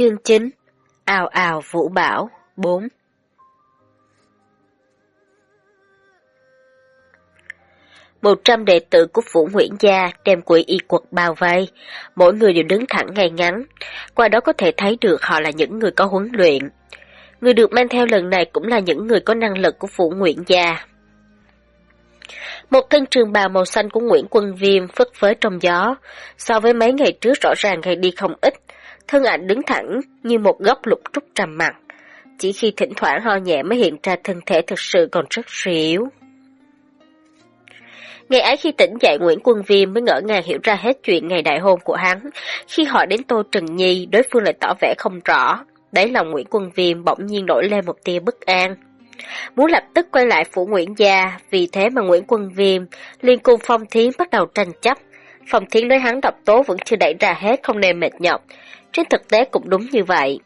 Chương 9 Ào ào vũ bảo 4 Một trăm đệ tử của Phủ Nguyễn Gia đem quỷ y quật bao vây, mỗi người đều đứng thẳng ngay ngắn, qua đó có thể thấy được họ là những người có huấn luyện. Người được mang theo lần này cũng là những người có năng lực của Phủ Nguyễn Gia. Một thân trường bào màu xanh của Nguyễn Quân Viêm phất phới trong gió, so với mấy ngày trước rõ ràng gầy đi không ít, thân ảnh đứng thẳng như một góc lục trúc trầm mặc. Chỉ khi thỉnh thoảng ho nhẹ mới hiện ra thân thể thực sự còn rất yếu. Ngày ấy khi tỉnh dậy Nguyễn Quân Viêm mới ngỡ ngàng hiểu ra hết chuyện ngày đại hôn của hắn. Khi họ đến Tô Trần Nhi, đối phương lại tỏ vẻ không rõ. Đấy lòng Nguyễn Quân Viêm bỗng nhiên nổi lên một tia bất an. Muốn lập tức quay lại phủ Nguyễn Gia, vì thế mà Nguyễn Quân Viêm liên cùng Phong Thiến bắt đầu tranh chấp. Phong Thiến nói hắn độc tố vẫn chưa đẩy ra hết không nên mệt nhọc. Trên thực tế cũng đúng như vậy.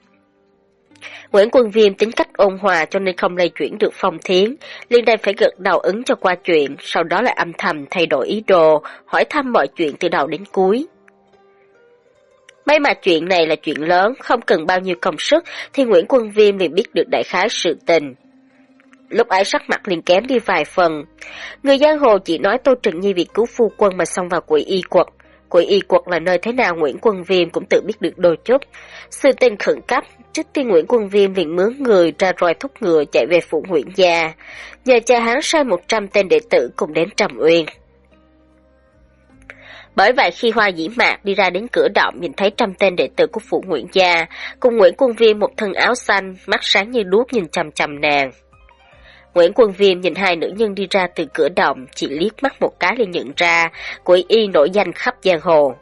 Nguyễn Quân Viêm tính cách ôn hòa cho nên không lây chuyển được Phong Thiến, liên đây phải gật đầu ứng cho qua chuyện, sau đó lại âm thầm thay đổi ý đồ, hỏi thăm mọi chuyện từ đầu đến cuối. May mà chuyện này là chuyện lớn, không cần bao nhiêu công sức thì Nguyễn Quân Viêm liền biết được đại khái sự tình. Lúc ấy sắc mặt liền kém đi vài phần. Người giang hồ chỉ nói Tô Trừng Nhi việc cứu phu quân mà xông vào quỷ y quật của y quật là nơi thế nào Nguyễn Quân Viêm cũng tự biết được đôi chút. Sự tình khẩn cấp, trước tiên Nguyễn Quân Viêm liền mướn người ra roi thúc ngựa chạy về phủ nguyễn gia. Nhờ cha hắn sai 100 tên đệ tử cùng đến Trầm Uyên. Bởi vậy khi Hoa Dĩ Mạc đi ra đến cửa động nhìn thấy trăm tên đệ tử của phủ Nguyễn Gia, cùng Nguyễn Quân Viêm một thân áo xanh, mắt sáng như đuốc nhìn chầm chầm nàng. Nguyễn Quân Viêm nhìn hai nữ nhân đi ra từ cửa động, chỉ liếc mắt một cái liền nhận ra, quỷ y nổi danh khắp giang hồ.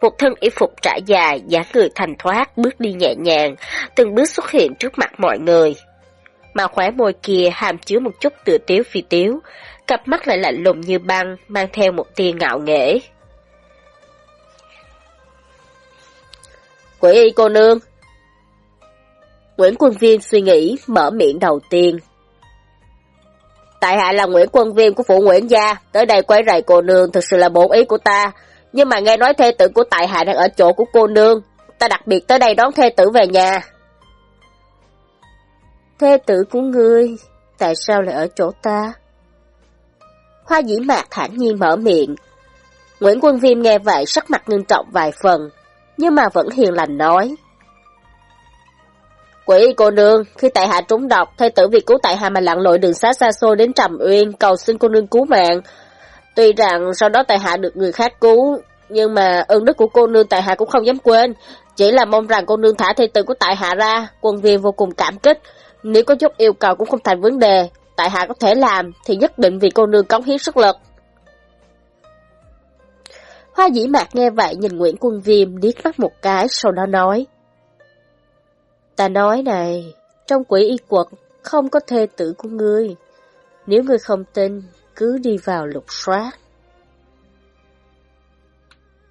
Một thân y phục trải dài, dáng người thành thoát, bước đi nhẹ nhàng, từng bước xuất hiện trước mặt mọi người. Mà khóe môi kia hàm chứa một chút tựa tiếu phi tiếu, cặp mắt lại lạnh lùng như băng, mang theo một tia ngạo nghễ. Quỷ y cô nương Nguyễn Quân Viên suy nghĩ, mở miệng đầu tiên. Tại hạ là Nguyễn Quân Viêm của phụ Nguyễn Gia, tới đây quấy rầy cô nương thực sự là bổn ý của ta. Nhưng mà nghe nói thê tử của tại hạ đang ở chỗ của cô nương, ta đặc biệt tới đây đón thê tử về nhà. Thê tử của ngươi, tại sao lại ở chỗ ta? Hoa dĩ mạc thản nhiên mở miệng. Nguyễn Quân Viêm nghe vậy sắc mặt ngưng trọng vài phần, nhưng mà vẫn hiền lành nói. Quỷ cô nương, khi tại hạ trúng độc, thê tử vì cứu tại hạ mà lặn lội đường xá xa xôi đến Trầm Uyên, cầu xin cô nương cứu mạng. Tuy rằng sau đó tại hạ được người khác cứu, nhưng mà ơn đức của cô nương tại hạ cũng không dám quên. Chỉ là mong rằng cô nương thả thê tử của tại hạ ra, quân viên vô cùng cảm kích. Nếu có chút yêu cầu cũng không thành vấn đề, tại hạ có thể làm, thì nhất định vì cô nương cống hiến sức lực. Hoa dĩ mạc nghe vậy nhìn Nguyễn Quân Viêm điếc mắt một cái, sau đó nói. Ta nói này, trong quỷ y quật không có thê tử của ngươi. Nếu ngươi không tin, cứ đi vào lục soát.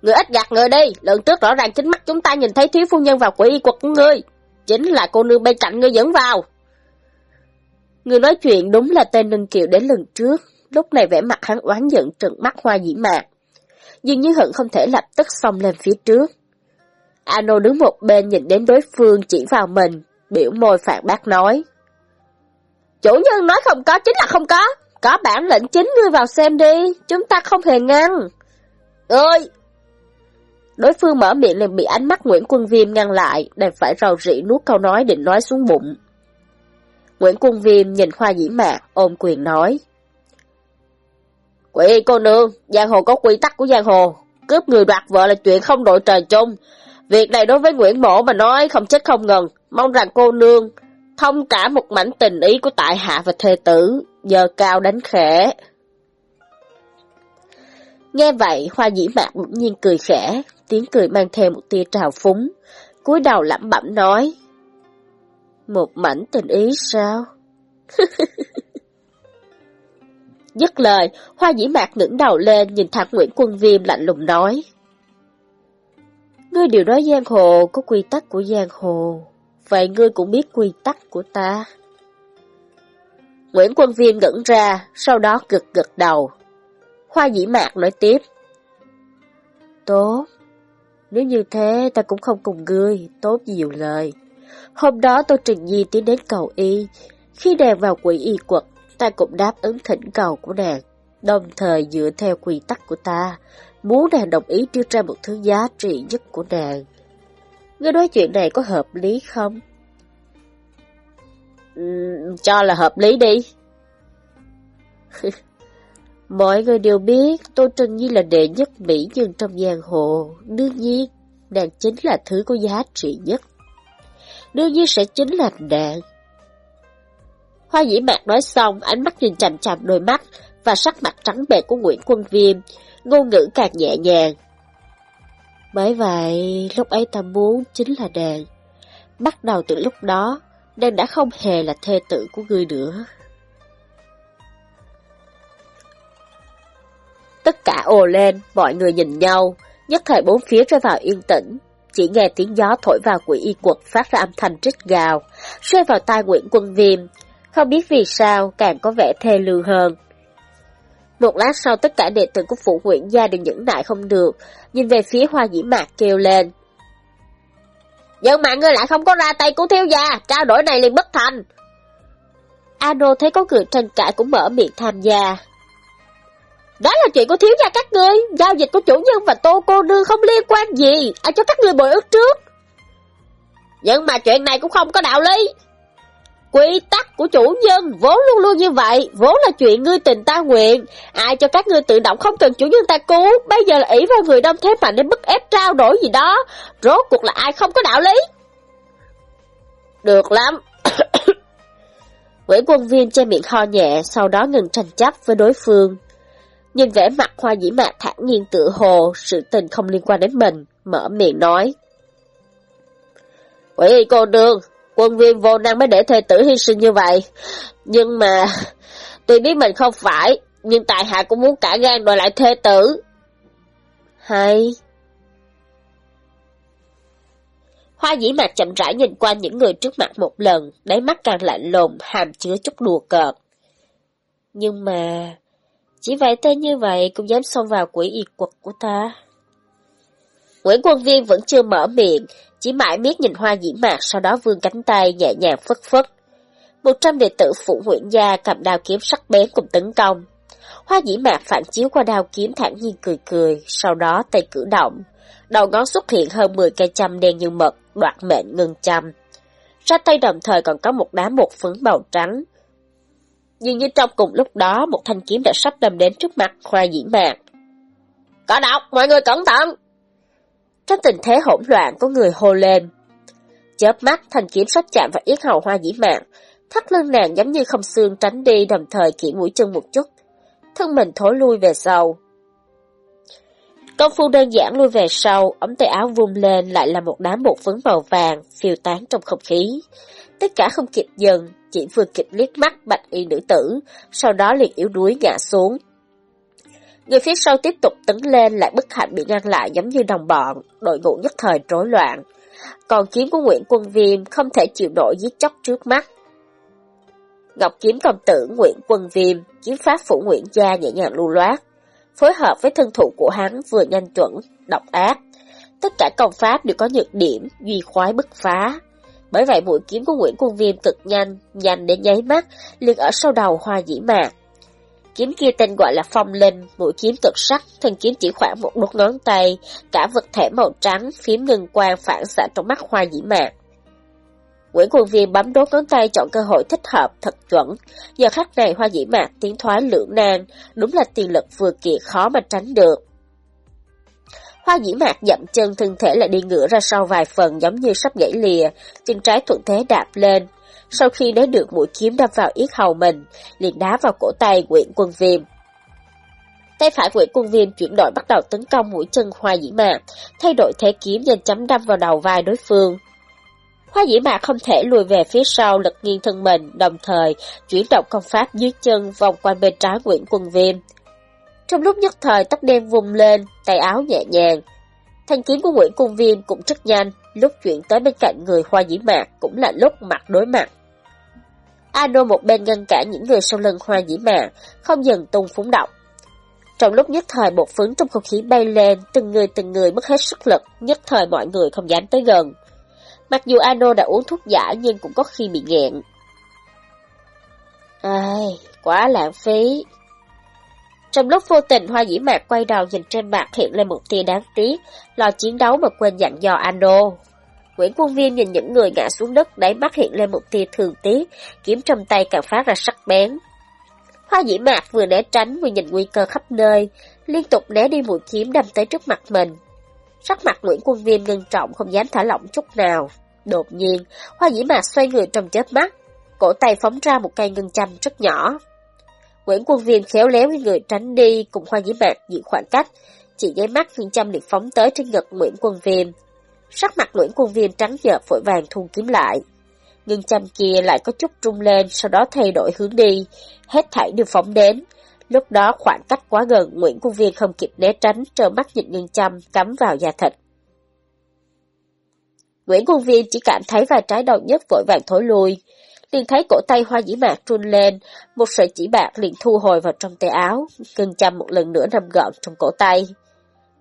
Ngươi ít gạt người đi, lần trước rõ ràng chính mắt chúng ta nhìn thấy thiếu phu nhân vào quỷ y quật của ngươi. Chính là cô nương bên cạnh ngươi dẫn vào. Người nói chuyện đúng là tên Ninh Kiều đến lần trước, lúc này vẻ mặt hắn oán giận trừng mắt hoa dĩ mạc. Dường như hận không thể lập tức xông lên phía trước. Ano đứng một bên nhìn đến đối phương chỉ vào mình, biểu môi phản bác nói. Chủ nhân nói không có chính là không có, có bản lệnh chính ngươi vào xem đi, chúng ta không hề ngăn. Ơi! Đối phương mở miệng liền bị ánh mắt Nguyễn Quân Viêm ngăn lại, đành phải rầu rĩ nuốt câu nói định nói xuống bụng. Nguyễn Quân Viêm nhìn Hoa Dĩ Mạc, ôm quyền nói. Quỷ cô nương, giang hồ có quy tắc của giang hồ, cướp người đoạt vợ là chuyện không đội trời chung, Việc này đối với Nguyễn Mộ mà nói không chết không ngần, mong rằng cô nương thông cả một mảnh tình ý của tại hạ và thê tử, giờ cao đánh khẽ. Nghe vậy, hoa dĩ mạc bỗng nhiên cười khẽ, tiếng cười mang theo một tia trào phúng, cúi đầu lẩm bẩm nói. Một mảnh tình ý sao? Dứt lời, hoa dĩ mạc ngẩng đầu lên nhìn thẳng Nguyễn Quân Viêm lạnh lùng nói. Ngươi đều nói giang hồ có quy tắc của giang hồ, vậy ngươi cũng biết quy tắc của ta. Nguyễn Quân Viêm ngẩn ra, sau đó gật gật đầu. Hoa dĩ mạc nói tiếp. Tốt, Nếu như thế ta cũng không cùng ngươi, tốt nhiều lời. Hôm đó tôi Trình Nhi tiến đến cầu y. Khi nàng vào quỷ y quật, ta cũng đáp ứng thỉnh cầu của nàng. Đồng thời dựa theo quy tắc của ta, muốn nàng đồng ý đưa ra một thứ giá trị nhất của nàng. Ngươi nói chuyện này có hợp lý không? Cho là hợp lý đi. Mọi người đều biết Tô Trân Nhi là đệ nhất mỹ nhân trong giang hồ. Đương nhiên, nàng chính là thứ có giá trị nhất. Đương nhiên sẽ chính là nàng. Hoa dĩ mạc nói xong, ánh mắt nhìn chằm chằm đôi mắt và sắc mặt trắng bệch của Nguyễn Quân Viêm, ngôn ngữ càng nhẹ nhàng. Bởi vậy, lúc ấy ta muốn chính là nàng. Bắt đầu từ lúc đó, nàng đã không hề là thê tử của ngươi nữa. Tất cả ồ lên, mọi người nhìn nhau, nhất thời bốn phía rơi vào yên tĩnh. Chỉ nghe tiếng gió thổi vào quỷ y quật phát ra âm thanh trích gào, rơi vào tai Nguyễn Quân Viêm. Không biết vì sao càng có vẻ thê lương hơn. Một lát sau tất cả đệ tử của phụ huyện gia đều nhẫn nại không được, nhìn về phía hoa dĩ mạc kêu lên. Nhưng mà ngươi lại không có ra tay của thiếu gia, trao đổi này liền bất thành. Ano thấy có người tranh cãi cũng mở miệng tham gia. Đó là chuyện của thiếu gia các ngươi, giao dịch của chủ nhân và tô cô nương không liên quan gì, ai cho các ngươi bồi ước trước. Nhưng mà chuyện này cũng không có đạo lý. Quy tắc của chủ nhân vốn luôn luôn như vậy, vốn là chuyện ngươi tình ta nguyện. Ai cho các ngươi tự động không cần chủ nhân ta cứu, bây giờ là ỷ vào người đông thế mạnh để bức ép trao đổi gì đó. Rốt cuộc là ai không có đạo lý? Được lắm. Nguyễn Quân Viên che miệng ho nhẹ, sau đó ngừng tranh chấp với đối phương. Nhìn vẻ mặt hoa dĩ mạc thản nhiên tự hồ, sự tình không liên quan đến mình, mở miệng nói. Quỷ cô đường quân viên vô năng mới để thê tử hy sinh như vậy. Nhưng mà, tuy biết mình không phải, nhưng tại hạ cũng muốn cả gan đòi lại thê tử. Hay... Hoa dĩ mạc chậm rãi nhìn qua những người trước mặt một lần, đáy mắt càng lạnh lùng, hàm chứa chút đùa cợt. Nhưng mà, chỉ vậy tên như vậy cũng dám xông vào quỷ y quật của ta. Nguyễn Quân Viên vẫn chưa mở miệng, chỉ mãi miết nhìn hoa dĩ mạc sau đó vươn cánh tay nhẹ nhàng phất phất. Một trăm đệ tử phụ Nguyễn gia cầm đao kiếm sắc bén cùng tấn công. Hoa dĩ mạc phản chiếu qua đao kiếm thản nhiên cười cười, sau đó tay cử động. Đầu ngón xuất hiện hơn 10 cây châm đen như mật, đoạt mệnh ngừng châm. Ra tay đồng thời còn có một đá một phấn màu trắng, nhưng như trong cùng lúc đó một thanh kiếm đã sắp đâm đến trước mặt Hoa Dĩ Mạc. Có độc, mọi người cẩn thận! Trong tình thế hỗn loạn có người hô lên. Chớp mắt thanh kiếm sắp chạm vào yết hầu Hoa Dĩ mạng. thắt lưng nàng giống như không xương tránh đi đồng thời chỉ mũi chân một chút. Thân mình thối lui về sau. Công phu đơn giản lui về sau, ống tay áo vung lên lại là một đám bột phấn màu vàng, phiêu tán trong không khí. Tất cả không kịp dừng, chỉ vừa kịp liếc mắt bạch y nữ tử, sau đó liền yếu đuối ngã xuống. Người phía sau tiếp tục tấn lên lại bất hạnh bị ngăn lại giống như đồng bọn, đội ngũ nhất thời rối loạn. Còn kiếm của Nguyễn Quân Viêm không thể chịu nổi giết chóc trước mắt. Ngọc kiếm công tử Nguyễn Quân Viêm, kiếm pháp phủ Nguyễn Gia nhẹ nhàng lưu loát, phối hợp với thân thủ của hắn vừa nhanh chuẩn, độc ác. Tất cả công pháp đều có nhược điểm, duy khoái bức phá, bởi vậy mũi kiếm của Nguyễn Quân Viêm cực nhanh, nhanh đến nháy mắt, liền ở sau đầu hoa dĩ mạc. Kiếm kia tên gọi là phong linh, mũi kiếm cực sắc, thân kiếm chỉ khoảng một đốt ngón tay, cả vật thể màu trắng, phím ngân quang phản xạ trong mắt hoa dĩ mạc. Nguyễn Quân Viên bấm đốt ngón tay chọn cơ hội thích hợp, thật chuẩn. Giờ khắc này hoa dĩ mạc tiến thoái lưỡng nan, đúng là tiền lực vừa kiệt khó mà tránh được. Hoa dĩ mạc dậm chân thân thể lại đi ngửa ra sau vài phần giống như sắp gãy lìa, chân trái thuận thế đạp lên. Sau khi lấy được mũi kiếm đâm vào yết hầu mình, liền đá vào cổ tay Nguyễn Quân Viêm. Tay phải Nguyễn Quân Viêm chuyển đổi bắt đầu tấn công mũi chân Hoa dĩ mạc, thay đổi thế kiếm nhanh chấm đâm vào đầu vai đối phương. Hoa dĩ mạc không thể lùi về phía sau lật nghiêng thân mình, đồng thời chuyển động công pháp dưới chân vòng quanh bên trái Nguyễn Quân Viêm. Trong lúc nhất thời tóc đen vùng lên, tay áo nhẹ nhàng. Thanh kiếm của Nguyễn Cung Viêm cũng rất nhanh, lúc chuyển tới bên cạnh người hoa dĩ mạc cũng là lúc mặt đối mặt. Ano một bên ngăn cản những người sau lưng hoa dĩ mạc, không dần tung phúng động. Trong lúc nhất thời bột phấn trong không khí bay lên, từng người từng người mất hết sức lực, nhất thời mọi người không dám tới gần. Mặc dù Ano đã uống thuốc giả nhưng cũng có khi bị nghẹn. Ai, quá lãng phí. Trong lúc vô tình Hoa Dĩ Mạc quay đầu nhìn trên mặt hiện lên một tia đáng tiếc, lo chiến đấu mà quên dặn dò Ano. Nguyễn Quân Viên nhìn những người ngã xuống đất, đáy mắt hiện lên một tia thường tiếc, kiếm trong tay càng phát ra sắc bén. Hoa Dĩ Mạc vừa né tránh vừa nhìn nguy cơ khắp nơi, liên tục né đi mũi kiếm đâm tới trước mặt mình. Sắc mặt Nguyễn Quân Viên ngân trọng không dám thả lỏng chút nào. Đột nhiên, Hoa Dĩ Mạc xoay người trong chớp mắt, cổ tay phóng ra một cây ngân châm rất nhỏ. Nguyễn Quân Viên khéo léo với người tránh đi cùng Hoa Dĩ Mạc giữ khoảng cách, chỉ nháy mắt ngân châm liệt phóng tới trên ngực Nguyễn Quân Viên. Sắc mặt Nguyễn Quân Viên trắng nhợt vội vàng thu kiếm lại. nhưng chăm kia lại có chút trung lên, sau đó thay đổi hướng đi, hết thảy đều phóng đến. Lúc đó khoảng cách quá gần, Nguyễn Quân Viên không kịp né tránh, trơ mắt nhìn ngân châm cắm vào da thịt. Nguyễn Quân Viên chỉ cảm thấy vài trái đầu nhất vội vàng thối lui, liền thấy cổ tay hoa dĩ mạc trun lên, một sợi chỉ bạc liền thu hồi vào trong tay áo, ngân châm một lần nữa nằm gọn trong cổ tay.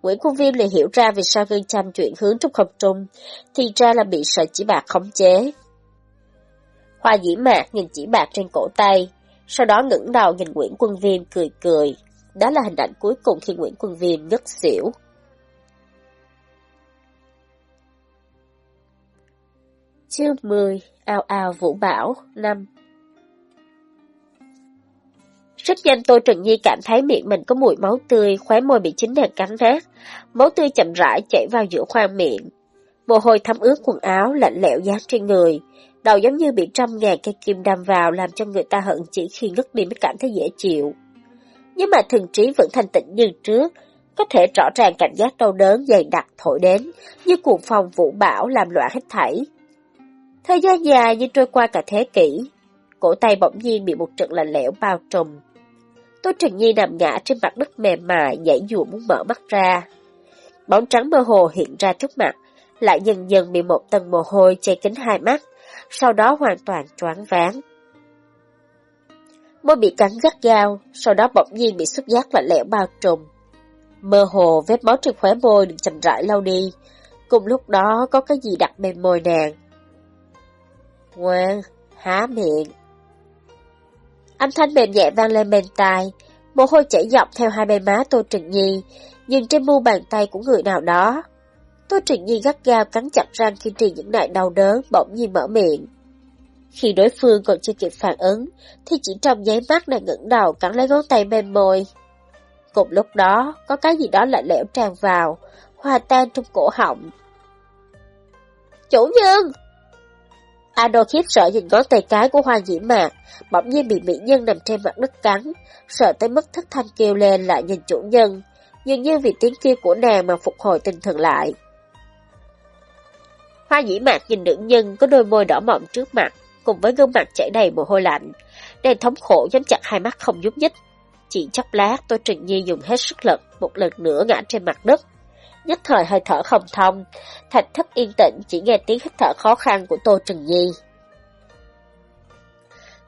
Nguyễn Quân Viêm liền hiểu ra vì sao ngân châm chuyển hướng trong không trung, thì ra là bị sợi chỉ bạc khống chế. Hoa dĩ mạc nhìn chỉ bạc trên cổ tay, sau đó ngẩng đầu nhìn Nguyễn Quân Viêm cười cười. Đó là hình ảnh cuối cùng khi Nguyễn Quân Viêm ngất xỉu. Chương 10 Ao ao vũ bảo năm rất nhanh tôi Trần Nhi cảm thấy miệng mình có mùi máu tươi, khóe môi bị chính đèn cắn nát. Máu tươi chậm rãi chảy vào giữa khoang miệng. Mồ hôi thấm ướt quần áo, lạnh lẽo dán trên người. Đầu giống như bị trăm ngàn cây kim đâm vào làm cho người ta hận chỉ khi ngất đi mới cảm thấy dễ chịu. Nhưng mà thần trí vẫn thanh tịnh như trước, có thể rõ ràng cảm giác đau đớn dày đặc thổi đến, như cuồng phong vũ bão làm loạn hết thảy. Thời gian dài như trôi qua cả thế kỷ, cổ tay bỗng nhiên bị một trận lạnh lẽo bao trùm. Tô Trần Nhi nằm ngã trên mặt đất mềm mại, dãy dù muốn mở mắt ra. Bóng trắng mơ hồ hiện ra trước mặt, lại dần dần bị một tầng mồ hôi che kín hai mắt, sau đó hoàn toàn choáng váng. Môi bị cắn gắt gao, sau đó bỗng nhiên bị xúc giác lạnh lẽo bao trùm. Mơ hồ vết máu trên khóe môi được chậm rãi lau đi, cùng lúc đó có cái gì đặt bên môi nàng. Ngoan, há miệng. Âm thanh mềm nhẹ vang lên bên tai, mồ hôi chảy dọc theo hai bên má Tô Trịnh Nhi, nhìn trên mu bàn tay của người nào đó. Tô Trịnh Nhi gắt gao cắn chặt răng kiên trì những đại đau đớn, bỗng nhiên mở miệng. Khi đối phương còn chưa kịp phản ứng, thì chỉ trong nháy mắt nàng ngẩng đầu cắn lấy ngón tay bên môi. Cùng lúc đó, có cái gì đó lạnh lẽo tràn vào, hòa tan trong cổ họng. Chủ nhân! Ado khiếp sợ nhìn ngón tay cái của hoa dĩ mạc, bỗng nhiên bị mỹ nhân nằm trên mặt đất cắn, sợ tới mức thất thanh kêu lên lại nhìn chủ nhân, dường như vì tiếng kêu của nàng mà phục hồi tinh thần lại. Hoa dĩ mạc nhìn nữ nhân có đôi môi đỏ mọng trước mặt, cùng với gương mặt chảy đầy mồ hôi lạnh, đang thống khổ nhắm chặt hai mắt không nhúc nhích. Chỉ chốc lát, tôi trình Nhi dùng hết sức lực, một lần nữa ngã trên mặt đất. Nhất thời hơi thở không thông, thạch thất yên tĩnh chỉ nghe tiếng hít thở khó khăn của Tô Trừng Nhi.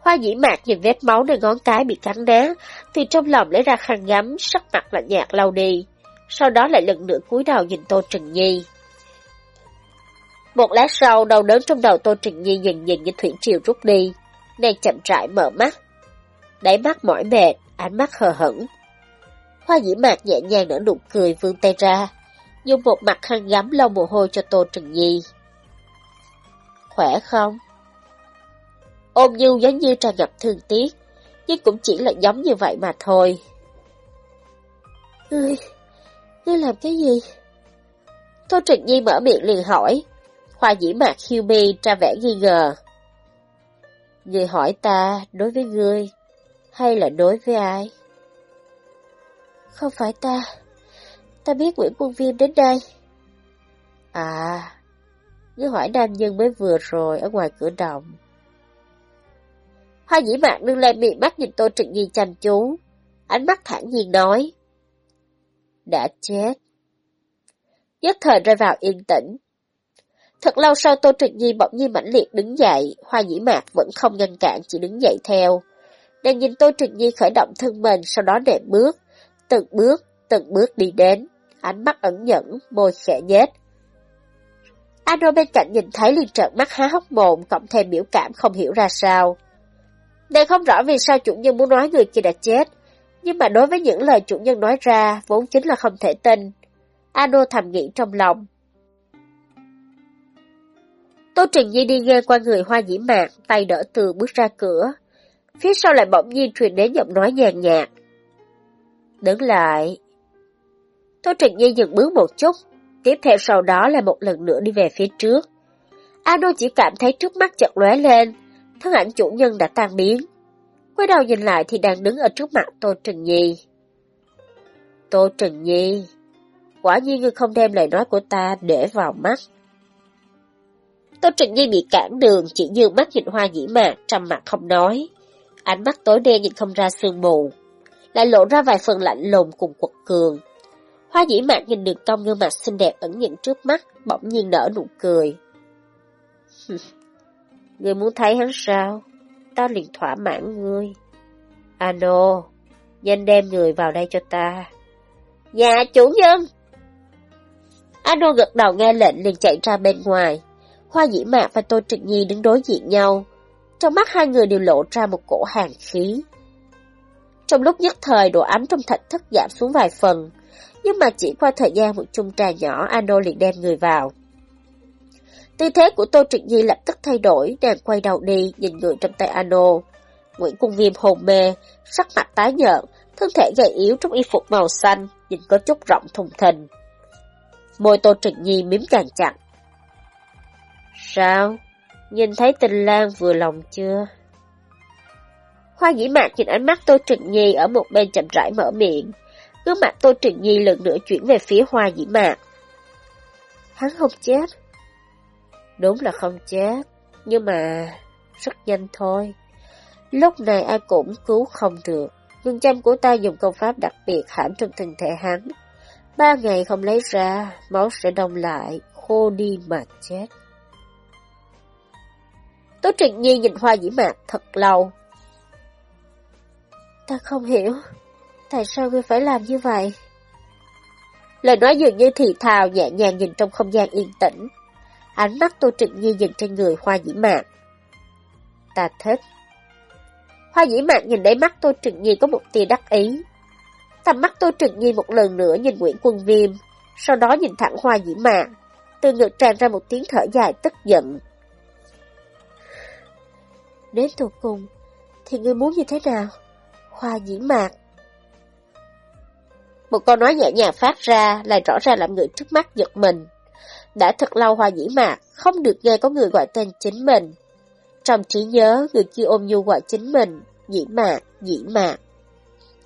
Hoa dĩ mạc nhìn vết máu nơi ngón cái bị cắn đá, từ trong lòng lấy ra khăn gắm, sắc mặt lạnh nhạt lau đi. Sau đó lại lần nữa cúi đầu nhìn Tô Trừng Nhi. Một lát sau, đau đớn trong đầu Tô Trừng Nhi dần dần như thủy triều rút đi. Nàng chậm rãi mở mắt. Đáy mắt mỏi mệt, ánh mắt hờ hững. Hoa dĩ mạc nhẹ nhàng nở nụ cười vươn tay ra, dùng một mặt khăn gắm lau mồ hôi cho Tô Trừng Nhi. Khỏe không? Ôm như giống như tràn ngập thương tiếc, nhưng cũng chỉ là giống như vậy mà thôi. Ngươi, ngươi làm cái gì? Tô Trịnh Nhi mở miệng liền hỏi. Hoa dĩ mạc hiu mi ra vẻ nghi ngờ. Ngươi hỏi ta đối với ngươi, hay là đối với ai? Không phải ta. Ta biết Nguyễn Quân Viêm đến đây. À, cứ hỏi nam nhân mới vừa rồi ở ngoài cửa động. Hoa dĩ mạc nâng lên miệng mắt nhìn Tô Trịnh Nhi chăm chú. Ánh mắt thẳng nhiên nói. Đã chết. Nhất thời rơi vào yên tĩnh. Thật lâu sau Tô Trịnh Nhi bỗng nhiên mãnh liệt đứng dậy, hoa dĩ mạc vẫn không ngăn cản chỉ đứng dậy theo. Nàng nhìn Tô Trịnh Nhi khởi động thân mình, sau đó đệm bước, Từng bước, từng bước đi đến, ánh mắt ẩn nhẫn, môi khẽ nhếch. Ano bên cạnh nhìn thấy liền trợn mắt há hốc mồm, cộng thêm biểu cảm không hiểu ra sao. Nàng không rõ vì sao chủ nhân muốn nói người kia đã chết, nhưng mà đối với những lời chủ nhân nói ra, vốn chính là không thể tin. Ano thầm nghĩ trong lòng. Tô Trình Nhi đi ngang qua người hoa dĩ mạc, tay đỡ từ bước ra cửa. Phía sau lại bỗng nhiên truyền đến giọng nói nhàn nhạt. Đứng lại. Tô Trịnh Nhi dừng bước một chút, tiếp theo sau đó là một lần nữa đi về phía trước. Ano chỉ cảm thấy trước mắt chợt lóe lên, thân ảnh chủ nhân đã tan biến. Quay đầu nhìn lại thì đang đứng ở trước mặt Tô Trừng Nhi. Tô Trừng Nhi, quả nhiên ngươi không đem lời nói của ta để vào mắt. Tô Trừng Nhi bị cản đường, chỉ như mắt nhìn hoa dĩ mạc, trầm mặt không nói. Ánh mắt tối đen nhìn không ra sương mù, lại lộ ra vài phần lạnh lùng cùng quật cường. Hoa dĩ mạc nhìn được tông gương mặt xinh đẹp ẩn nhận trước mắt, bỗng nhiên nở nụ cười. Ngươi muốn thấy hắn sao? Ta liền thỏa mãn ngươi. Ano, nhanh đem người vào đây cho ta. Dạ, chủ nhân! Ano gật đầu nghe lệnh liền chạy ra bên ngoài. Hoa dĩ mạc và tôi trực Nhi đứng đối diện nhau. Trong mắt hai người đều lộ ra một cổ hàng khí. Trong lúc nhất thời độ ấm trong thạch thất giảm xuống vài phần, nhưng mà chỉ qua thời gian một chung trà nhỏ Ano liền đem người vào. Tư thế của Tô Trịnh Nhi lập tức thay đổi, nàng quay đầu đi, nhìn người trong tay Ano. Nguyễn Cung Viêm hồn mê, sắc mặt tái nhợt, thân thể gầy yếu trong y phục màu xanh, nhìn có chút rộng thùng thình. Môi Tô Trịnh Nhi miếm càng chặt. Sao? Nhìn thấy tình lang vừa lòng chưa? Hoa dĩ mạc nhìn ánh mắt Tô Trịnh Nhi ở một bên chậm rãi mở miệng. Gương mặt Tô Trịnh Nhi lần nữa chuyển về phía hoa dĩ mạc. Hắn không chết. Đúng là không chết, nhưng mà rất nhanh thôi. Lúc này ai cũng cứu không được. Nhưng chăm của ta dùng công pháp đặc biệt hãm trong thân thể hắn. Ba ngày không lấy ra, máu sẽ đông lại, khô đi mà chết. Tố Trịnh Nhi nhìn hoa dĩ mạc thật lâu. Ta không hiểu, tại sao ngươi phải làm như vậy? Lời nói dường như thì thào nhẹ nhàng nhìn trong không gian yên tĩnh. Ánh mắt Tô Trịnh Nhi nhìn trên người hoa dĩ mạc. Ta thích. Hoa dĩ mạc nhìn đáy mắt Tô Trịnh Nhi có một tia đắc ý. Tầm mắt Tô Trịnh Nhi một lần nữa nhìn Nguyễn Quân Viêm, sau đó nhìn thẳng hoa dĩ mạc, từ ngực tràn ra một tiếng thở dài tức giận. Đến tụt cùng, thì ngươi muốn như thế nào? Hoa dĩ mạc. Một câu nói nhẹ nhàng phát ra, lại rõ ràng làm người trước mắt giật mình. Đã thật lâu hoa dĩ mạc, không được nghe có người gọi tên chính mình. Trong trí nhớ, người kia ôm nhu gọi chính mình, dĩ mạc, dĩ mạc.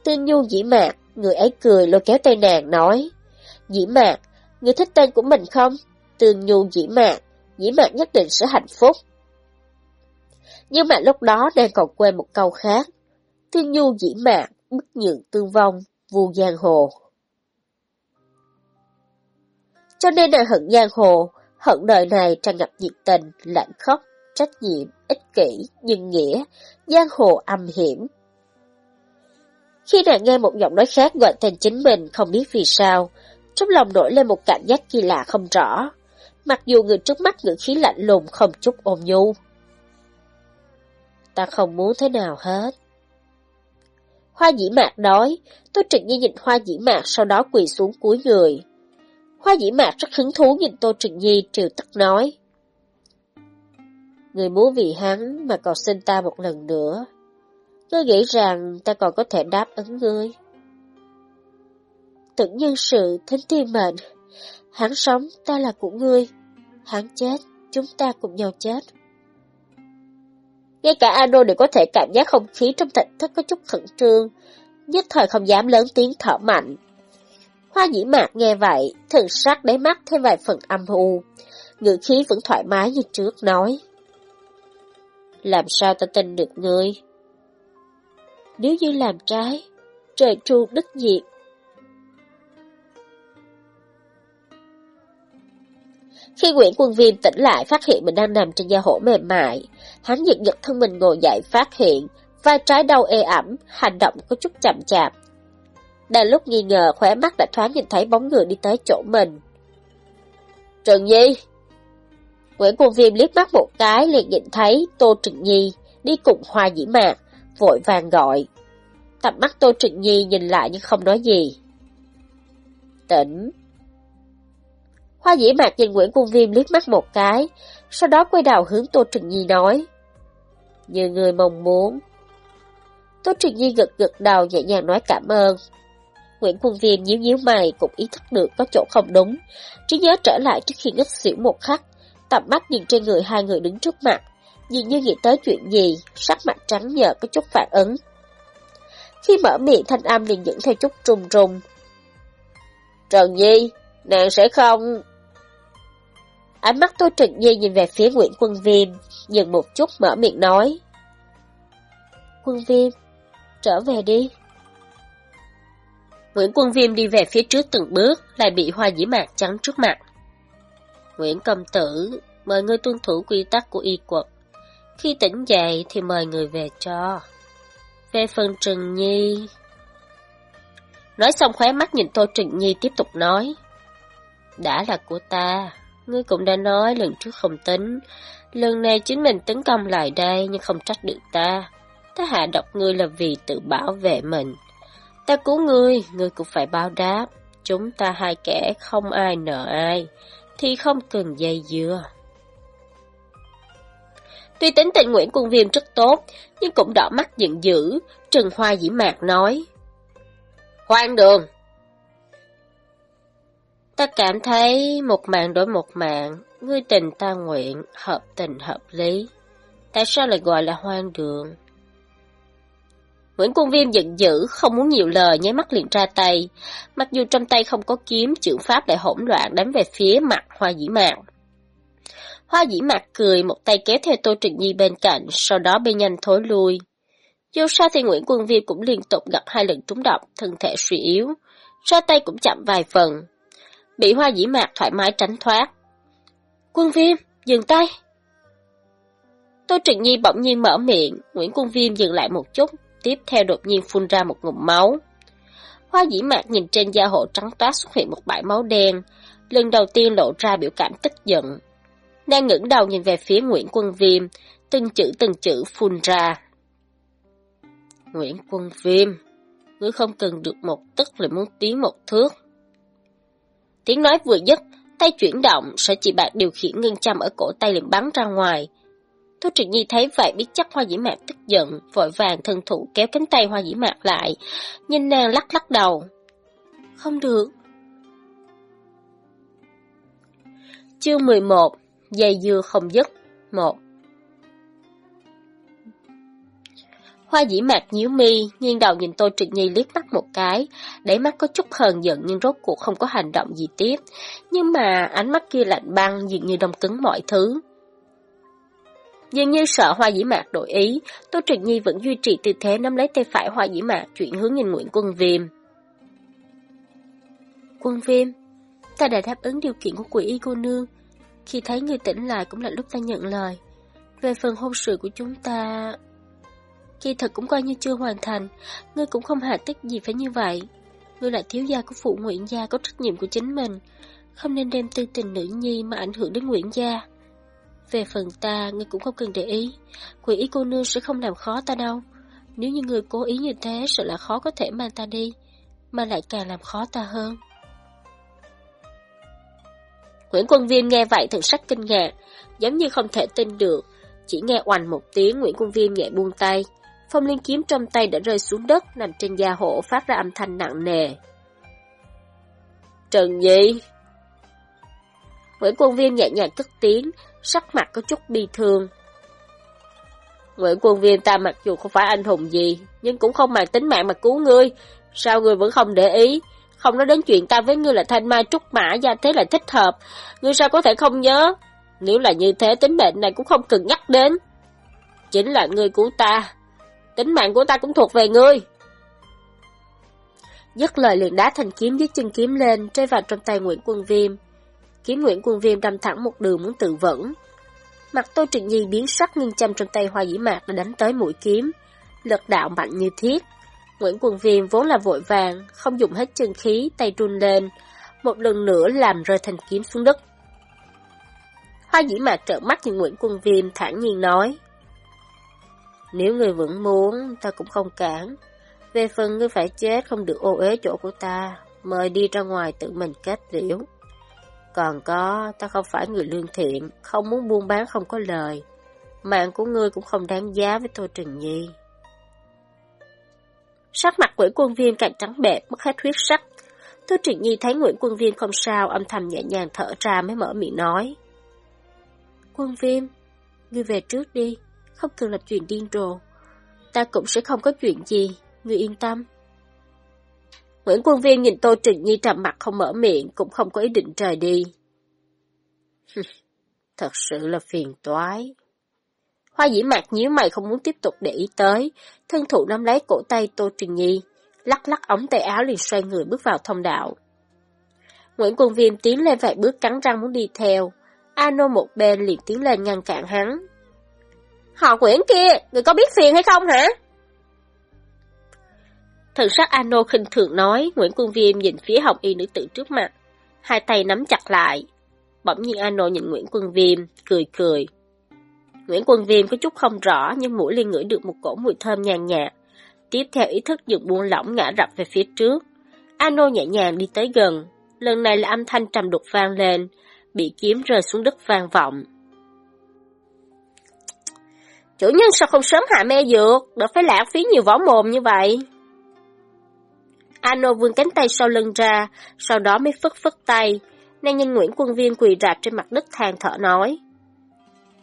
Tên nhu dĩ mạc, người ấy cười lôi kéo tay nàng nói. Dĩ mạc, người thích tên của mình không? Tương nhu dĩ mạc, dĩ mạc nhất định sẽ hạnh phúc. Nhưng mà lúc đó đang còn quên một câu khác. Tương nhu dĩ mạc, bức nhượng tương vong, vu giang hồ. Cho nên là hận giang hồ, hận đời này tràn ngập nhiệt tình, lạnh khóc, trách nhiệm, ích kỷ, nhưng nghĩa, giang hồ âm hiểm. Khi nàng nghe một giọng nói khác gọi tên chính mình không biết vì sao, trong lòng nổi lên một cảm giác kỳ lạ không rõ. Mặc dù người trước mắt ngữ khí lạnh lùng không chút ôm nhu. Ta không muốn thế nào hết. Hoa dĩ mạc nói, tôi trực nhiên nhìn hoa dĩ mạc sau đó quỳ xuống cuối người. Hoa dĩ mạc rất hứng thú nhìn Tô Trừng Nhi triều tắc nói. Người muốn vì hắn mà còn xin ta một lần nữa. Ngươi nghĩ rằng ta còn có thể đáp ứng ngươi. Tưởng nhân sự thính thiên mệnh. Hắn sống ta là của ngươi. Hắn chết, chúng ta cùng nhau chết. Ngay cả Ano đều có thể cảm giác không khí trong thạch thất có chút khẩn trương, nhất thời không dám lớn tiếng thở mạnh. Hoa nhĩ mạc nghe vậy, thần sắc đáy mắt thêm vài phần âm u, ngữ khí vẫn thoải mái như trước nói. Làm sao ta tin được ngươi? Nếu như làm trái, trời tru đất diệt. Khi Nguyễn Quân Viêm tỉnh lại phát hiện mình đang nằm trên da hổ mềm mại, hắn giật giật thân mình ngồi dậy phát hiện vai trái đau ê ẩm, hành động có chút chậm chạp. Đang lúc nghi ngờ khóe mắt đã thoáng nhìn thấy bóng người đi tới chỗ mình. Trần Nhi! Nguyễn Quân Viêm liếc mắt một cái liền nhìn thấy Tô Trịnh Nhi đi cùng Hoa Dĩ Mạc, vội vàng gọi. Tập mắt Tô Trịnh Nhi nhìn lại nhưng không nói gì. Tỉnh! Hoa Dĩ Mạc nhìn Nguyễn Quân Viêm liếc mắt một cái, sau đó quay đầu hướng Tô Trừng Nhi nói. Như người mong muốn. Tô Trừng Nhi gật gật đầu nhẹ nhàng nói cảm ơn. Nguyễn Quân Viêm nhíu nhíu mày cũng ý thức được có chỗ không đúng, trí nhớ trở lại trước khi ngất xỉu một khắc, tầm mắt nhìn trên người hai người đứng trước mặt, nhìn như nghĩ tới chuyện gì, sắc mặt trắng nhợt có chút phản ứng. Khi mở miệng thanh âm liền dẫn theo chút trùng trùng. Trần Nhi, nàng sẽ không... Ánh mắt tôi Trần Nhi nhìn về phía Nguyễn Quân Viêm, dừng một chút mở miệng nói. Quân Viêm, trở về đi. Nguyễn Quân Viêm đi về phía trước từng bước, lại bị hoa dĩ mạc trắng trước mặt. Nguyễn Công Tử, mời ngươi tuân thủ quy tắc của y quật. Khi tỉnh dậy thì mời người về cho. Về phần Trừng Nhi... Nói xong khóe mắt nhìn Tô Trừng Nhi tiếp tục nói. Đã là của ta, ngươi cũng đã nói lần trước không tính. Lần này chính mình tấn công lại đây nhưng không trách được ta. Ta hạ độc ngươi là vì tự bảo vệ mình. Ta cứu ngươi, ngươi cũng phải báo đáp. Chúng ta hai kẻ không ai nợ ai, thì không cần dây dưa. Tuy tính tình Nguyễn Quân Viêm rất tốt, nhưng cũng đỏ mắt giận dữ, Trần Hoa dĩ mạc nói. Hoang đường! Ta cảm thấy một mạng đổi một mạng, ngươi tình ta nguyện, hợp tình hợp lý. Tại sao lại gọi là hoang đường? Nguyễn Quân Viêm giận dữ, không muốn nhiều lời, nháy mắt liền ra tay. Mặc dù trong tay không có kiếm, chữ pháp lại hỗn loạn đánh về phía mặt Hoa Dĩ Mạc. Hoa Dĩ Mạc cười, một tay kéo theo Tô Trịnh Nhi bên cạnh, sau đó bay nhanh thối lui. Dù sao thì Nguyễn Quân Viêm cũng liên tục gặp hai lần trúng độc, thân thể suy yếu. Ra tay cũng chậm vài phần. Bị Hoa Dĩ Mạc thoải mái tránh thoát. Quân Viêm, dừng tay! Tô Trịnh Nhi bỗng nhiên mở miệng, Nguyễn Quân Viêm dừng lại một chút, tiếp theo đột nhiên phun ra một ngụm máu. Hoa dĩ mạc nhìn trên da hộ trắng toát xuất hiện một bãi máu đen, lần đầu tiên lộ ra biểu cảm tức giận. Đang ngẩng đầu nhìn về phía Nguyễn Quân Viêm, từng chữ từng chữ phun ra. Nguyễn Quân Viêm, ngươi không cần được một tức lại muốn tiến một thước. Tiếng nói vừa dứt, tay chuyển động, sợi chỉ bạc điều khiển ngân châm ở cổ tay liền bắn ra ngoài, Thu Trịnh Nhi thấy vậy biết chắc Hoa Dĩ Mạc tức giận, vội vàng thân thủ kéo cánh tay Hoa Dĩ Mạc lại, nhìn nàng lắc lắc đầu. Không được. Chương 11 Dây dưa không dứt 1 Hoa dĩ mạc nhíu mi, nghiêng đầu nhìn Tô Trịnh Nhi liếc mắt một cái, đáy mắt có chút hờn giận nhưng rốt cuộc không có hành động gì tiếp. Nhưng mà ánh mắt kia lạnh băng dường như đông cứng mọi thứ. Dường như sợ Hoa Dĩ Mạc đổi ý, Tô Trịnh Nhi vẫn duy trì tư thế nắm lấy tay phải Hoa Dĩ Mạc chuyển hướng nhìn Nguyễn Quân Viêm. Quân Viêm, ta đã đáp ứng điều kiện của quỷ y cô nương. Khi thấy người tỉnh lại cũng là lúc ta nhận lời. Về phần hôn sự của chúng ta kỳ thật cũng coi như chưa hoàn thành, ngươi cũng không hạ tích gì phải như vậy. Ngươi là thiếu gia của phụ Nguyễn gia có trách nhiệm của chính mình, không nên đem tư tình nữ nhi mà ảnh hưởng đến Nguyễn gia. Về phần ta, ngươi cũng không cần để ý. Quỷ ý cô nương sẽ không làm khó ta đâu. Nếu như người cố ý như thế, sợ là khó có thể mang ta đi, mà lại càng làm khó ta hơn. Nguyễn Quân Viêm nghe vậy thần sắc kinh ngạc, giống như không thể tin được. Chỉ nghe oành một tiếng Nguyễn Quân Viêm nhẹ buông tay. Phong liên kiếm trong tay đã rơi xuống đất, nằm trên da hổ phát ra âm thanh nặng nề. Trần Nhi Nguyễn Quân Viêm nhẹ nhàng cất tiếng, sắc mặt có chút bi thương. Nguyễn Quân Viêm ta mặc dù không phải anh hùng gì, nhưng cũng không màng tính mạng mà cứu ngươi. Sao ngươi vẫn không để ý? Không nói đến chuyện ta với ngươi là thanh mai trúc mã, gia thế là thích hợp. Ngươi sao có thể không nhớ? Nếu là như thế, tính mệnh này cũng không cần nhắc đến. Chính là ngươi cứu ta. Tính mạng của ta cũng thuộc về ngươi. Dứt lời liền đá thành kiếm dưới chân kiếm lên, rơi vào trong tay Nguyễn Quân Viêm. Kiếm Nguyễn Quân Viêm đâm thẳng một đường muốn tự vẫn. Mặt Tô Trịnh Nhi biến sắc ngưng châm trong tay hoa dĩ mạc đã đánh tới mũi kiếm. Lực đạo mạnh như thiết. Nguyễn Quân Viêm vốn là vội vàng, không dùng hết chân khí, tay run lên, một lần nữa làm rơi thành kiếm xuống đất. Hoa dĩ mạc trợn mắt nhìn Nguyễn Quân Viêm thản nhiên nói. Nếu người vẫn muốn, ta cũng không cản. Về phần ngươi phải chết không được ô uế chỗ của ta, mời đi ra ngoài tự mình kết liễu. Còn có, ta không phải người lương thiện, không muốn buôn bán không có lời. Mạng của ngươi cũng không đáng giá với tôi Trừng Nhi. Sắc mặt Nguyễn Quân Viên càng trắng bệ, mất hết huyết sắc. Tôi Trừng Nhi thấy Nguyễn Quân Viêm không sao, âm thầm nhẹ nhàng thở ra mới mở miệng nói. Quân Viêm, ngươi về trước đi, không cần làm chuyện điên rồ. Ta cũng sẽ không có chuyện gì, ngươi yên tâm. Nguyễn Quân Viên nhìn Tô Trình Nhi trầm mặt không mở miệng, cũng không có ý định rời đi. Thật sự là phiền toái. Hoa dĩ mạc nhíu mày không muốn tiếp tục để ý tới, thân thủ nắm lấy cổ tay Tô Trình Nhi, lắc lắc ống tay áo liền xoay người bước vào thông đạo. Nguyễn Quân Viêm tiến lên vài bước cắn răng muốn đi theo, Ano một bên liền tiến lên ngăn cản hắn. Họ Nguyễn kia, người có biết phiền hay không hả? Thần sắc Ano khinh thường nói, Nguyễn Quân Viêm nhìn phía hồng y nữ tử trước mặt, hai tay nắm chặt lại. Bỗng nhiên Ano nhìn Nguyễn Quân Viêm, cười cười. Nguyễn Quân Viêm có chút không rõ, nhưng mũi liên ngửi được một cổ mùi thơm nhàn nhạt. Tiếp theo ý thức dừng buông lỏng ngã rập về phía trước. Ano nhẹ nhàng đi tới gần, lần này là âm thanh trầm đục vang lên, bị kiếm rơi xuống đất vang vọng. Chủ nhân sao không sớm hạ me dược, đỡ phải lãng phí nhiều vỏ mồm như vậy? Ano vươn cánh tay sau lưng ra, sau đó mới phất phất tay. Nàng nhân Nguyễn Quân Viên quỳ rạp trên mặt đất than thở nói.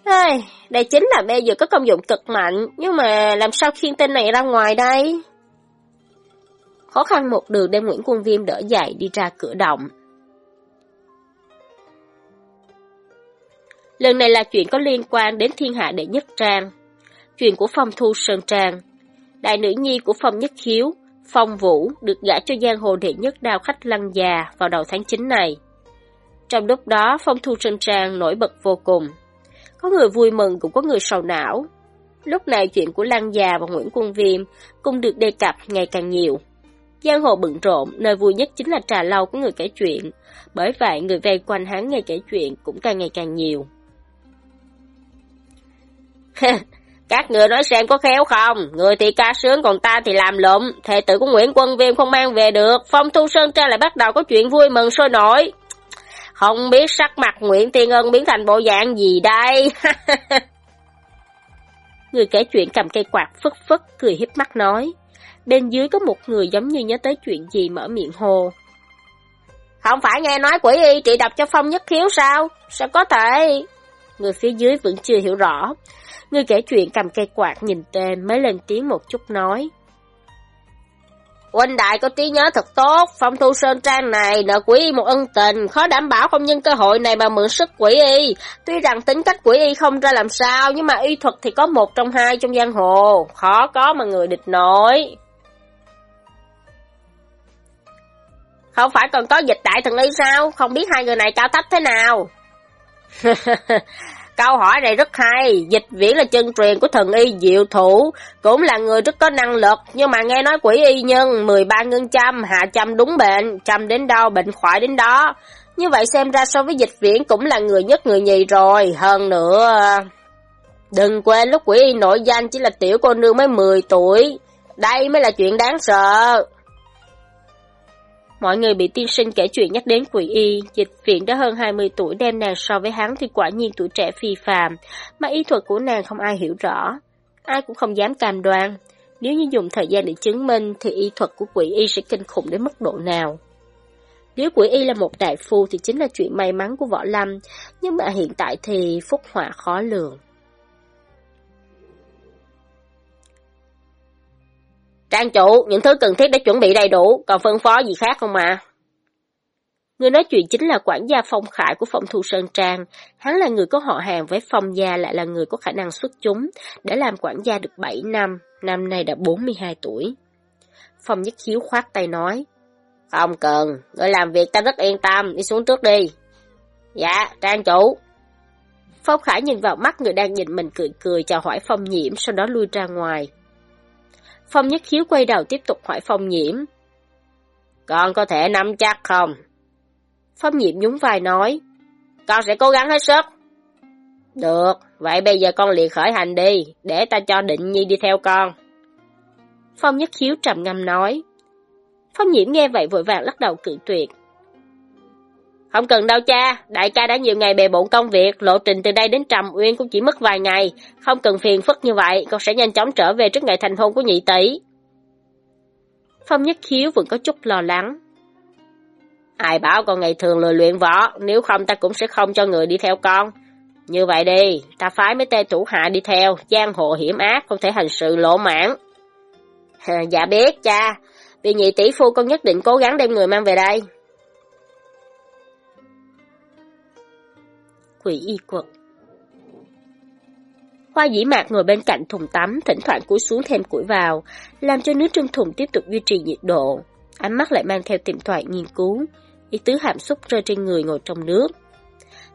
Ê, đây chính là me dược có công dụng cực mạnh, nhưng mà làm sao khiên tên này ra ngoài đây? Khó khăn một đường đem Nguyễn Quân Viêm đỡ dậy đi ra cửa động. Lần này là chuyện có liên quan đến thiên hạ đệ nhất trang. Chuyện của phong thu Sơn Trang. Đại nữ nhi của phong nhất khiếu, phong vũ được gả cho giang hồ đệ nhất đao khách lăng già vào đầu tháng 9 này. Trong lúc đó, phong thu Sơn Trang nổi bật vô cùng. Có người vui mừng cũng có người sầu não. Lúc này chuyện của Lăng Già và Nguyễn Quân Viêm cũng được đề cập ngày càng nhiều. Giang hồ bận rộn, nơi vui nhất chính là trà lâu của người kể chuyện. Bởi vậy, người vây quanh hắn ngày kể chuyện cũng càng ngày càng nhiều. Các người nói xem có khéo không? Người thì ca sướng còn ta thì làm lụm. Thề tử của Nguyễn Quân Viêm không mang về được. Phong Thu Sơn Trang lại bắt đầu có chuyện vui mừng sôi nổi. Không biết sắc mặt Nguyễn Tiên Ân biến thành bộ dạng gì đây? người kể chuyện cầm cây quạt phất phất, cười hiếp mắt nói. Bên dưới có một người giống như nhớ tới chuyện gì mở miệng hồ. Không phải nghe nói quỷ y trị độc cho Phong nhất khiếu sao? Sao có thể? Người phía dưới vẫn chưa hiểu rõ. Người kể chuyện cầm cây quạt nhìn tên mới lên tiếng một chút nói. Huynh đại có trí nhớ thật tốt, phong thu sơn trang này nợ quỷ y một ân tình, khó đảm bảo không nhân cơ hội này mà mượn sức quỷ y. Tuy rằng tính cách quỷ y không ra làm sao, nhưng mà y thuật thì có một trong hai trong giang hồ, khó có mà người địch nổi. Không phải còn có dịch đại thần y sao, không biết hai người này cao thấp thế nào. Câu hỏi này rất hay, dịch viễn là chân truyền của thần y diệu thủ, cũng là người rất có năng lực, nhưng mà nghe nói quỷ y nhân 13 ngân chăm, hạ chăm đúng bệnh, chăm đến đâu bệnh khỏi đến đó. Như vậy xem ra so với dịch viễn cũng là người nhất người nhì rồi, hơn nữa... Đừng quên lúc quỷ y nổi danh chỉ là tiểu cô nương mới 10 tuổi, đây mới là chuyện đáng sợ. Mọi người bị tiên sinh kể chuyện nhắc đến quỷ y, dịch viện đã hơn 20 tuổi đem nàng so với hắn thì quả nhiên tuổi trẻ phi phàm, mà y thuật của nàng không ai hiểu rõ. Ai cũng không dám cam đoan. Nếu như dùng thời gian để chứng minh thì y thuật của quỷ y sẽ kinh khủng đến mức độ nào. Nếu quỷ y là một đại phu thì chính là chuyện may mắn của võ lâm, nhưng mà hiện tại thì phúc họa khó lường. Trang chủ, những thứ cần thiết đã chuẩn bị đầy đủ, còn phân phó gì khác không mà? Người nói chuyện chính là quản gia Phong Khải của Phong Thu Sơn Trang. Hắn là người có họ hàng với Phong Gia lại là người có khả năng xuất chúng, đã làm quản gia được 7 năm, năm nay đã 42 tuổi. Phong Nhất Khiếu khoát tay nói, Không cần, người làm việc ta rất yên tâm, đi xuống trước đi. Dạ, Trang chủ. Phong Khải nhìn vào mắt người đang nhìn mình cười cười chào hỏi Phong Nhiễm, sau đó lui ra ngoài. Phong Nhất Khiếu quay đầu tiếp tục hỏi Phong Nhiễm. Con có thể nắm chắc không? Phong Nhiễm nhún vai nói. Con sẽ cố gắng hết sức. Được, vậy bây giờ con liền khởi hành đi, để ta cho định nhi đi theo con. Phong Nhất Khiếu trầm ngâm nói. Phong Nhiễm nghe vậy vội vàng lắc đầu cự tuyệt. Không cần đâu cha, đại ca đã nhiều ngày bề bộn công việc, lộ trình từ đây đến Trầm Uyên cũng chỉ mất vài ngày, không cần phiền phức như vậy, con sẽ nhanh chóng trở về trước ngày thành hôn của nhị tỷ. Phong Nhất Khiếu vẫn có chút lo lắng. Ai bảo con ngày thường lười luyện võ, nếu không ta cũng sẽ không cho người đi theo con. Như vậy đi, ta phái mấy tên thủ hạ đi theo, giang hồ hiểm ác, không thể hành sự lộ mãn. dạ biết cha, vì nhị tỷ phu con nhất định cố gắng đem người mang về đây. Quỷ y quật Hoa dĩ mạc ngồi bên cạnh thùng tắm, thỉnh thoảng cúi xuống thêm củi vào, làm cho nước trong thùng tiếp tục duy trì nhiệt độ. Ánh mắt lại mang theo tiệm thoại nghiên cứu, ý tứ hàm xúc rơi trên người ngồi trong nước.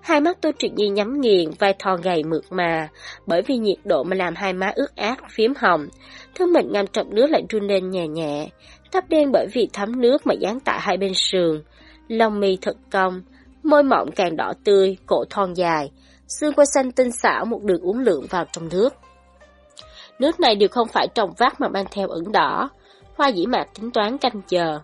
Hai mắt tôi truyện nhi nhắm nghiền, vai thon gầy mượt mà, bởi vì nhiệt độ mà làm hai má ướt át, phím hồng. Thân mình ngâm trong nước lại run lên nhẹ nhẹ, tóc đen bởi vì thấm nước mà dán tại hai bên sườn. Lông mi thật cong, môi mọng càng đỏ tươi, cổ thon dài, xương quai xanh tinh xảo một đường uống lượng vào trong nước. Nước này đều không phải trồng vác mà mang theo ửng đỏ. Hoa dĩ mạc tính toán canh chờ.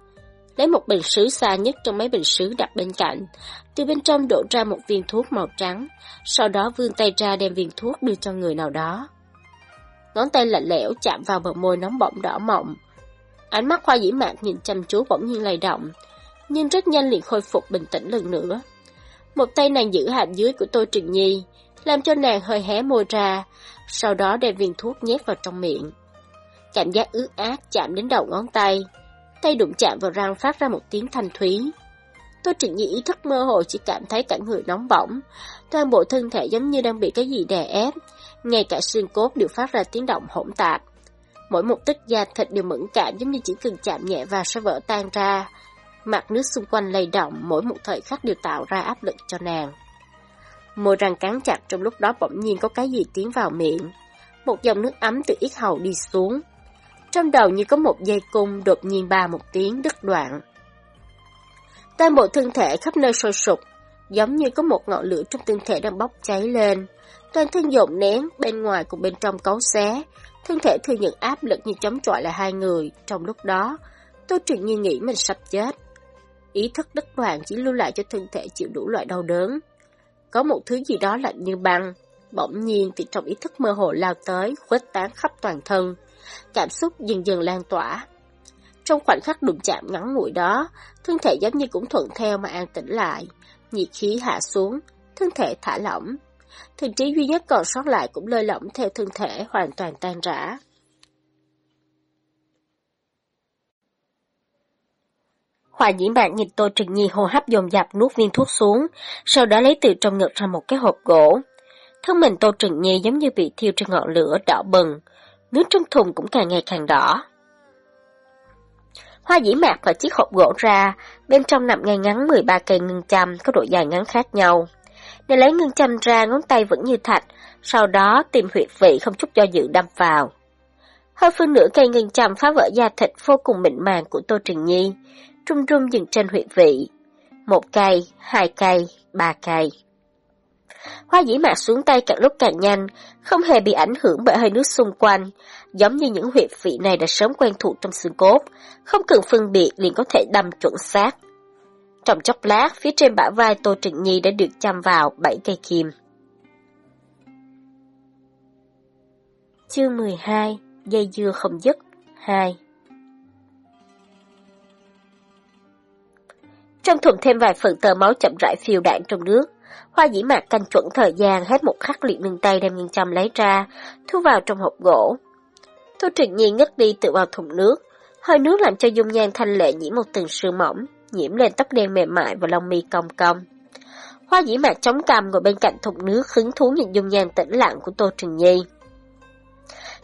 Lấy một bình sứ xa nhất trong mấy bình sứ đặt bên cạnh, từ bên trong đổ ra một viên thuốc màu trắng, sau đó vươn tay ra đem viên thuốc đưa cho người nào đó. Ngón tay lạnh lẽo chạm vào bờ môi nóng bỏng đỏ mọng. Ánh mắt hoa dĩ mạc nhìn chăm chú bỗng nhiên lay động, nhưng rất nhanh liền khôi phục bình tĩnh lần nữa. Một tay nàng giữ hàm dưới của Tô Trình Nhi, làm cho nàng hơi hé môi ra, sau đó đem viên thuốc nhét vào trong miệng. Cảm giác ướt át chạm đến đầu ngón tay, tay đụng chạm vào răng phát ra một tiếng thanh thúy. Tô Trình Nhi ý thức mơ hồ chỉ cảm thấy cả người nóng bỏng, toàn bộ thân thể giống như đang bị cái gì đè ép, ngay cả xương cốt đều phát ra tiếng động hỗn tạp. Mỗi một tích da thịt đều mẫn cảm giống như chỉ cần chạm nhẹ vào sẽ vỡ tan ra, mặt nước xung quanh lay động mỗi một thời khắc đều tạo ra áp lực cho nàng. Môi răng cắn chặt trong lúc đó bỗng nhiên có cái gì tiến vào miệng. Một dòng nước ấm từ ít hầu đi xuống. Trong đầu như có một dây cung đột nhiên ba một tiếng đứt đoạn. Toàn bộ thân thể khắp nơi sôi sục, giống như có một ngọn lửa trong thân thể đang bốc cháy lên. Toàn thân dồn nén, bên ngoài cùng bên trong cấu xé. Thân thể thừa nhận áp lực như chống chọi lại hai người. Trong lúc đó, tôi truyền nhiên nghĩ mình sắp chết. Ý thức đứt đoạn chỉ lưu lại cho thân thể chịu đủ loại đau đớn. Có một thứ gì đó lạnh như băng, bỗng nhiên từ trong ý thức mơ hồ lao tới, khuếch tán khắp toàn thân. Cảm xúc dần dần lan tỏa. Trong khoảnh khắc đụng chạm ngắn ngủi đó, thân thể giống như cũng thuận theo mà an tĩnh lại. Nhiệt khí hạ xuống, thân thể thả lỏng. Thần trí duy nhất còn sót lại cũng lơi lỏng theo thân thể hoàn toàn tan rã. Hòa dĩ mạn nhìn Tô Trừng Nhi hô hấp dồn dập nuốt viên thuốc xuống, sau đó lấy từ trong ngực ra một cái hộp gỗ. Thân mình Tô Trừng Nhi giống như bị thiêu trên ngọn lửa đỏ bừng, nước trong thùng cũng càng ngày càng đỏ. Hoa dĩ mạc và chiếc hộp gỗ ra, bên trong nằm ngay ngắn 13 cây ngân châm có độ dài ngắn khác nhau. Để lấy ngân châm ra, ngón tay vẫn như thạch, sau đó tìm huyệt vị không chút do dự đâm vào. Hơn phương nửa cây ngân châm phá vỡ da thịt vô cùng mịn màng của Tô Trình Nhi, trung trung dừng trên huyệt vị. Một cây, hai cây, ba cây. Hoa dĩ mạc xuống tay càng lúc càng nhanh, không hề bị ảnh hưởng bởi hơi nước xung quanh, giống như những huyệt vị này đã sớm quen thuộc trong xương cốt, không cần phân biệt liền có thể đâm chuẩn xác. Trong chốc lát, phía trên bả vai Tô Trịnh Nhi đã được chăm vào bảy cây kim. Chương 12 Dây dưa không dứt 2 Trong thùng thêm vài phần tờ máu chậm rãi phiêu đạn trong nước. Hoa dĩ mạc canh chuẩn thời gian hết một khắc liền nâng tay đem nghiêng châm lấy ra, thu vào trong hộp gỗ. Tô Trịnh Nhi ngất đi tự vào thùng nước, hơi nước làm cho dung nhan thanh lệ nhiễm một tầng sương mỏng, nhiễm lên tóc đen mềm mại và lông mi cong cong. Hoa dĩ mạc chống cằm ngồi bên cạnh thùng nước hứng thú nhìn dung nhan tĩnh lặng của Tô Trừng Nhi.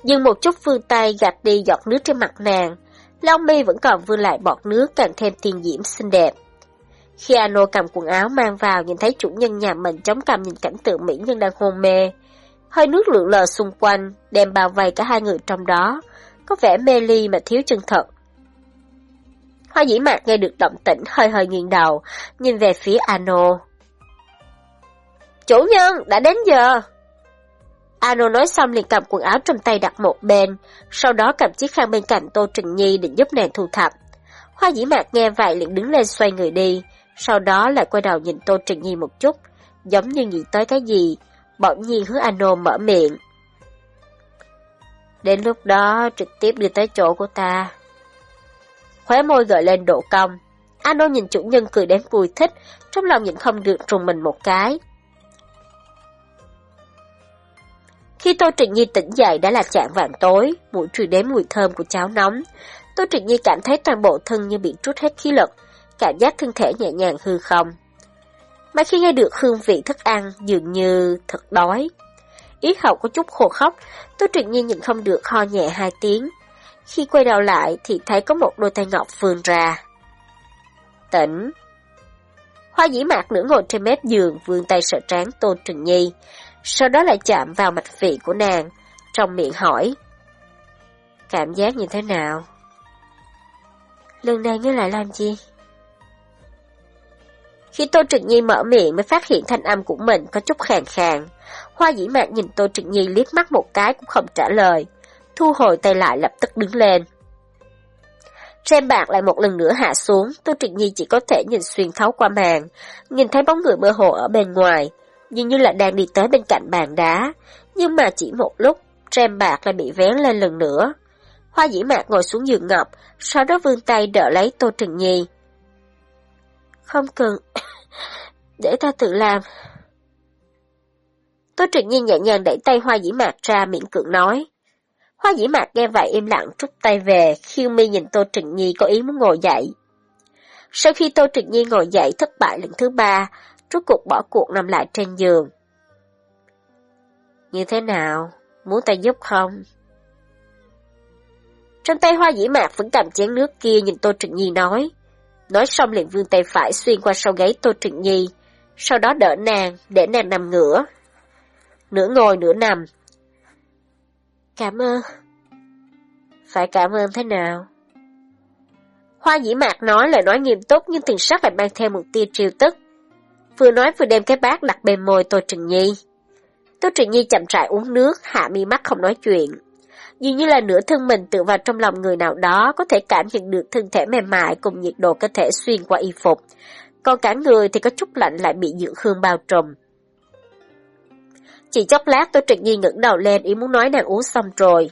Dừng một chút vươn tay gạt đi giọt nước trên mặt nàng, lông mi vẫn còn vương lại bọt nước càng thêm tiền diễm xinh đẹp. Khi Ano cầm quần áo mang vào nhìn thấy chủ nhân nhà mình chống cằm nhìn cảnh tượng mỹ nhân đang hôn mê. Hơi nước lượn lờ xung quanh, đem bao vây cả hai người trong đó. có vẻ mê ly mà thiếu chân thật. Hoa dĩ mạc nghe được động tĩnh hơi hơi nghiêng đầu, nhìn về phía Ano. Chủ nhân, đã đến giờ. Ano nói xong liền cầm quần áo trong tay đặt một bên, sau đó cầm chiếc khăn bên cạnh Tô Trừng Nhi định giúp nàng thu thập. Hoa dĩ mạc nghe vậy liền đứng lên xoay người đi, sau đó lại quay đầu nhìn Tô trịnh Nhi một chút, giống như nghĩ tới cái gì, bỗng nhiên hướng Ano mở miệng. Đến lúc đó trực tiếp đi tới chỗ của ta. Khóe môi gợi lên độ cong. Ano nhìn chủ nhân cười đến vui thích, trong lòng nhìn không được trùng mình một cái. Khi Tô Trịnh Nhi tỉnh dậy đã là trạng vạn tối, mũi truyền đến mùi thơm của cháo nóng. Tô Trịnh Nhi cảm thấy toàn bộ thân như bị trút hết khí lực, cảm giác thân thể nhẹ nhàng hư không. Mà khi nghe được hương vị thức ăn dường như thật đói. Ý hậu có chút khô khóc, tôi Trịnh Nhi nhìn không được ho nhẹ hai tiếng. Khi quay đầu lại thì thấy có một đôi tay ngọc vươn ra. Tỉnh. Hoa dĩ mạc nửa ngồi trên mép giường vươn tay sợ trán Tôn Trừng Nhi, sau đó lại chạm vào mạch vị của nàng, trong miệng hỏi. Cảm giác như thế nào? Lần này ngươi lại làm gì? Khi Tô Trịnh Nhi mở miệng mới phát hiện thanh âm của mình có chút khàn khàn. Hoa dĩ mạc nhìn Tô Trịnh Nhi liếc mắt một cái cũng không trả lời. Thu hồi tay lại lập tức đứng lên. Trên bạc lại một lần nữa hạ xuống, Tô Trịnh Nhi chỉ có thể nhìn xuyên thấu qua màn, nhìn thấy bóng người mơ hồ ở bên ngoài, dường như là đang đi tới bên cạnh bàn đá. Nhưng mà chỉ một lúc, trên bạc lại bị vén lên lần nữa. Hoa dĩ mạc ngồi xuống giường ngọc, sau đó vươn tay đỡ lấy Tô Trừng Nhi. Không cần, để ta tự làm. Tô trực nhiên nhẹ nhàng đẩy tay Hoa dĩ mạc ra miệng cưỡng nói. Hoa dĩ mạc nghe vậy im lặng rút tay về, khiêu mi nhìn Tô trực Nhi có ý muốn ngồi dậy. Sau khi Tô trực Nhi ngồi dậy thất bại lần thứ ba, rút cuộc bỏ cuộc nằm lại trên giường. Như thế nào? Muốn ta giúp không? Trong tay hoa dĩ mạc vẫn cầm chén nước kia nhìn Tô Trịnh Nhi nói. Nói xong liền vươn tay phải xuyên qua sau gáy Tô Trịnh Nhi, sau đó đỡ nàng, để nàng nằm ngửa. Nửa ngồi nửa nằm. Cảm ơn. Phải cảm ơn thế nào? Hoa dĩ mạc nói lời nói nghiêm túc nhưng tiền sắc lại mang theo một tia triều tức. Vừa nói vừa đem cái bát đặt bên môi Tô Trịnh Nhi. Tô Trịnh Nhi chậm rãi uống nước, hạ mi mắt không nói chuyện. Dường như là nửa thân mình tự vào trong lòng người nào đó có thể cảm nhận được thân thể mềm mại cùng nhiệt độ cơ thể xuyên qua y phục. Còn cả người thì có chút lạnh lại bị dưỡng hương bao trùm. Chỉ chốc lát Tô Trịnh Nhi ngẩng đầu lên ý muốn nói nàng uống xong rồi.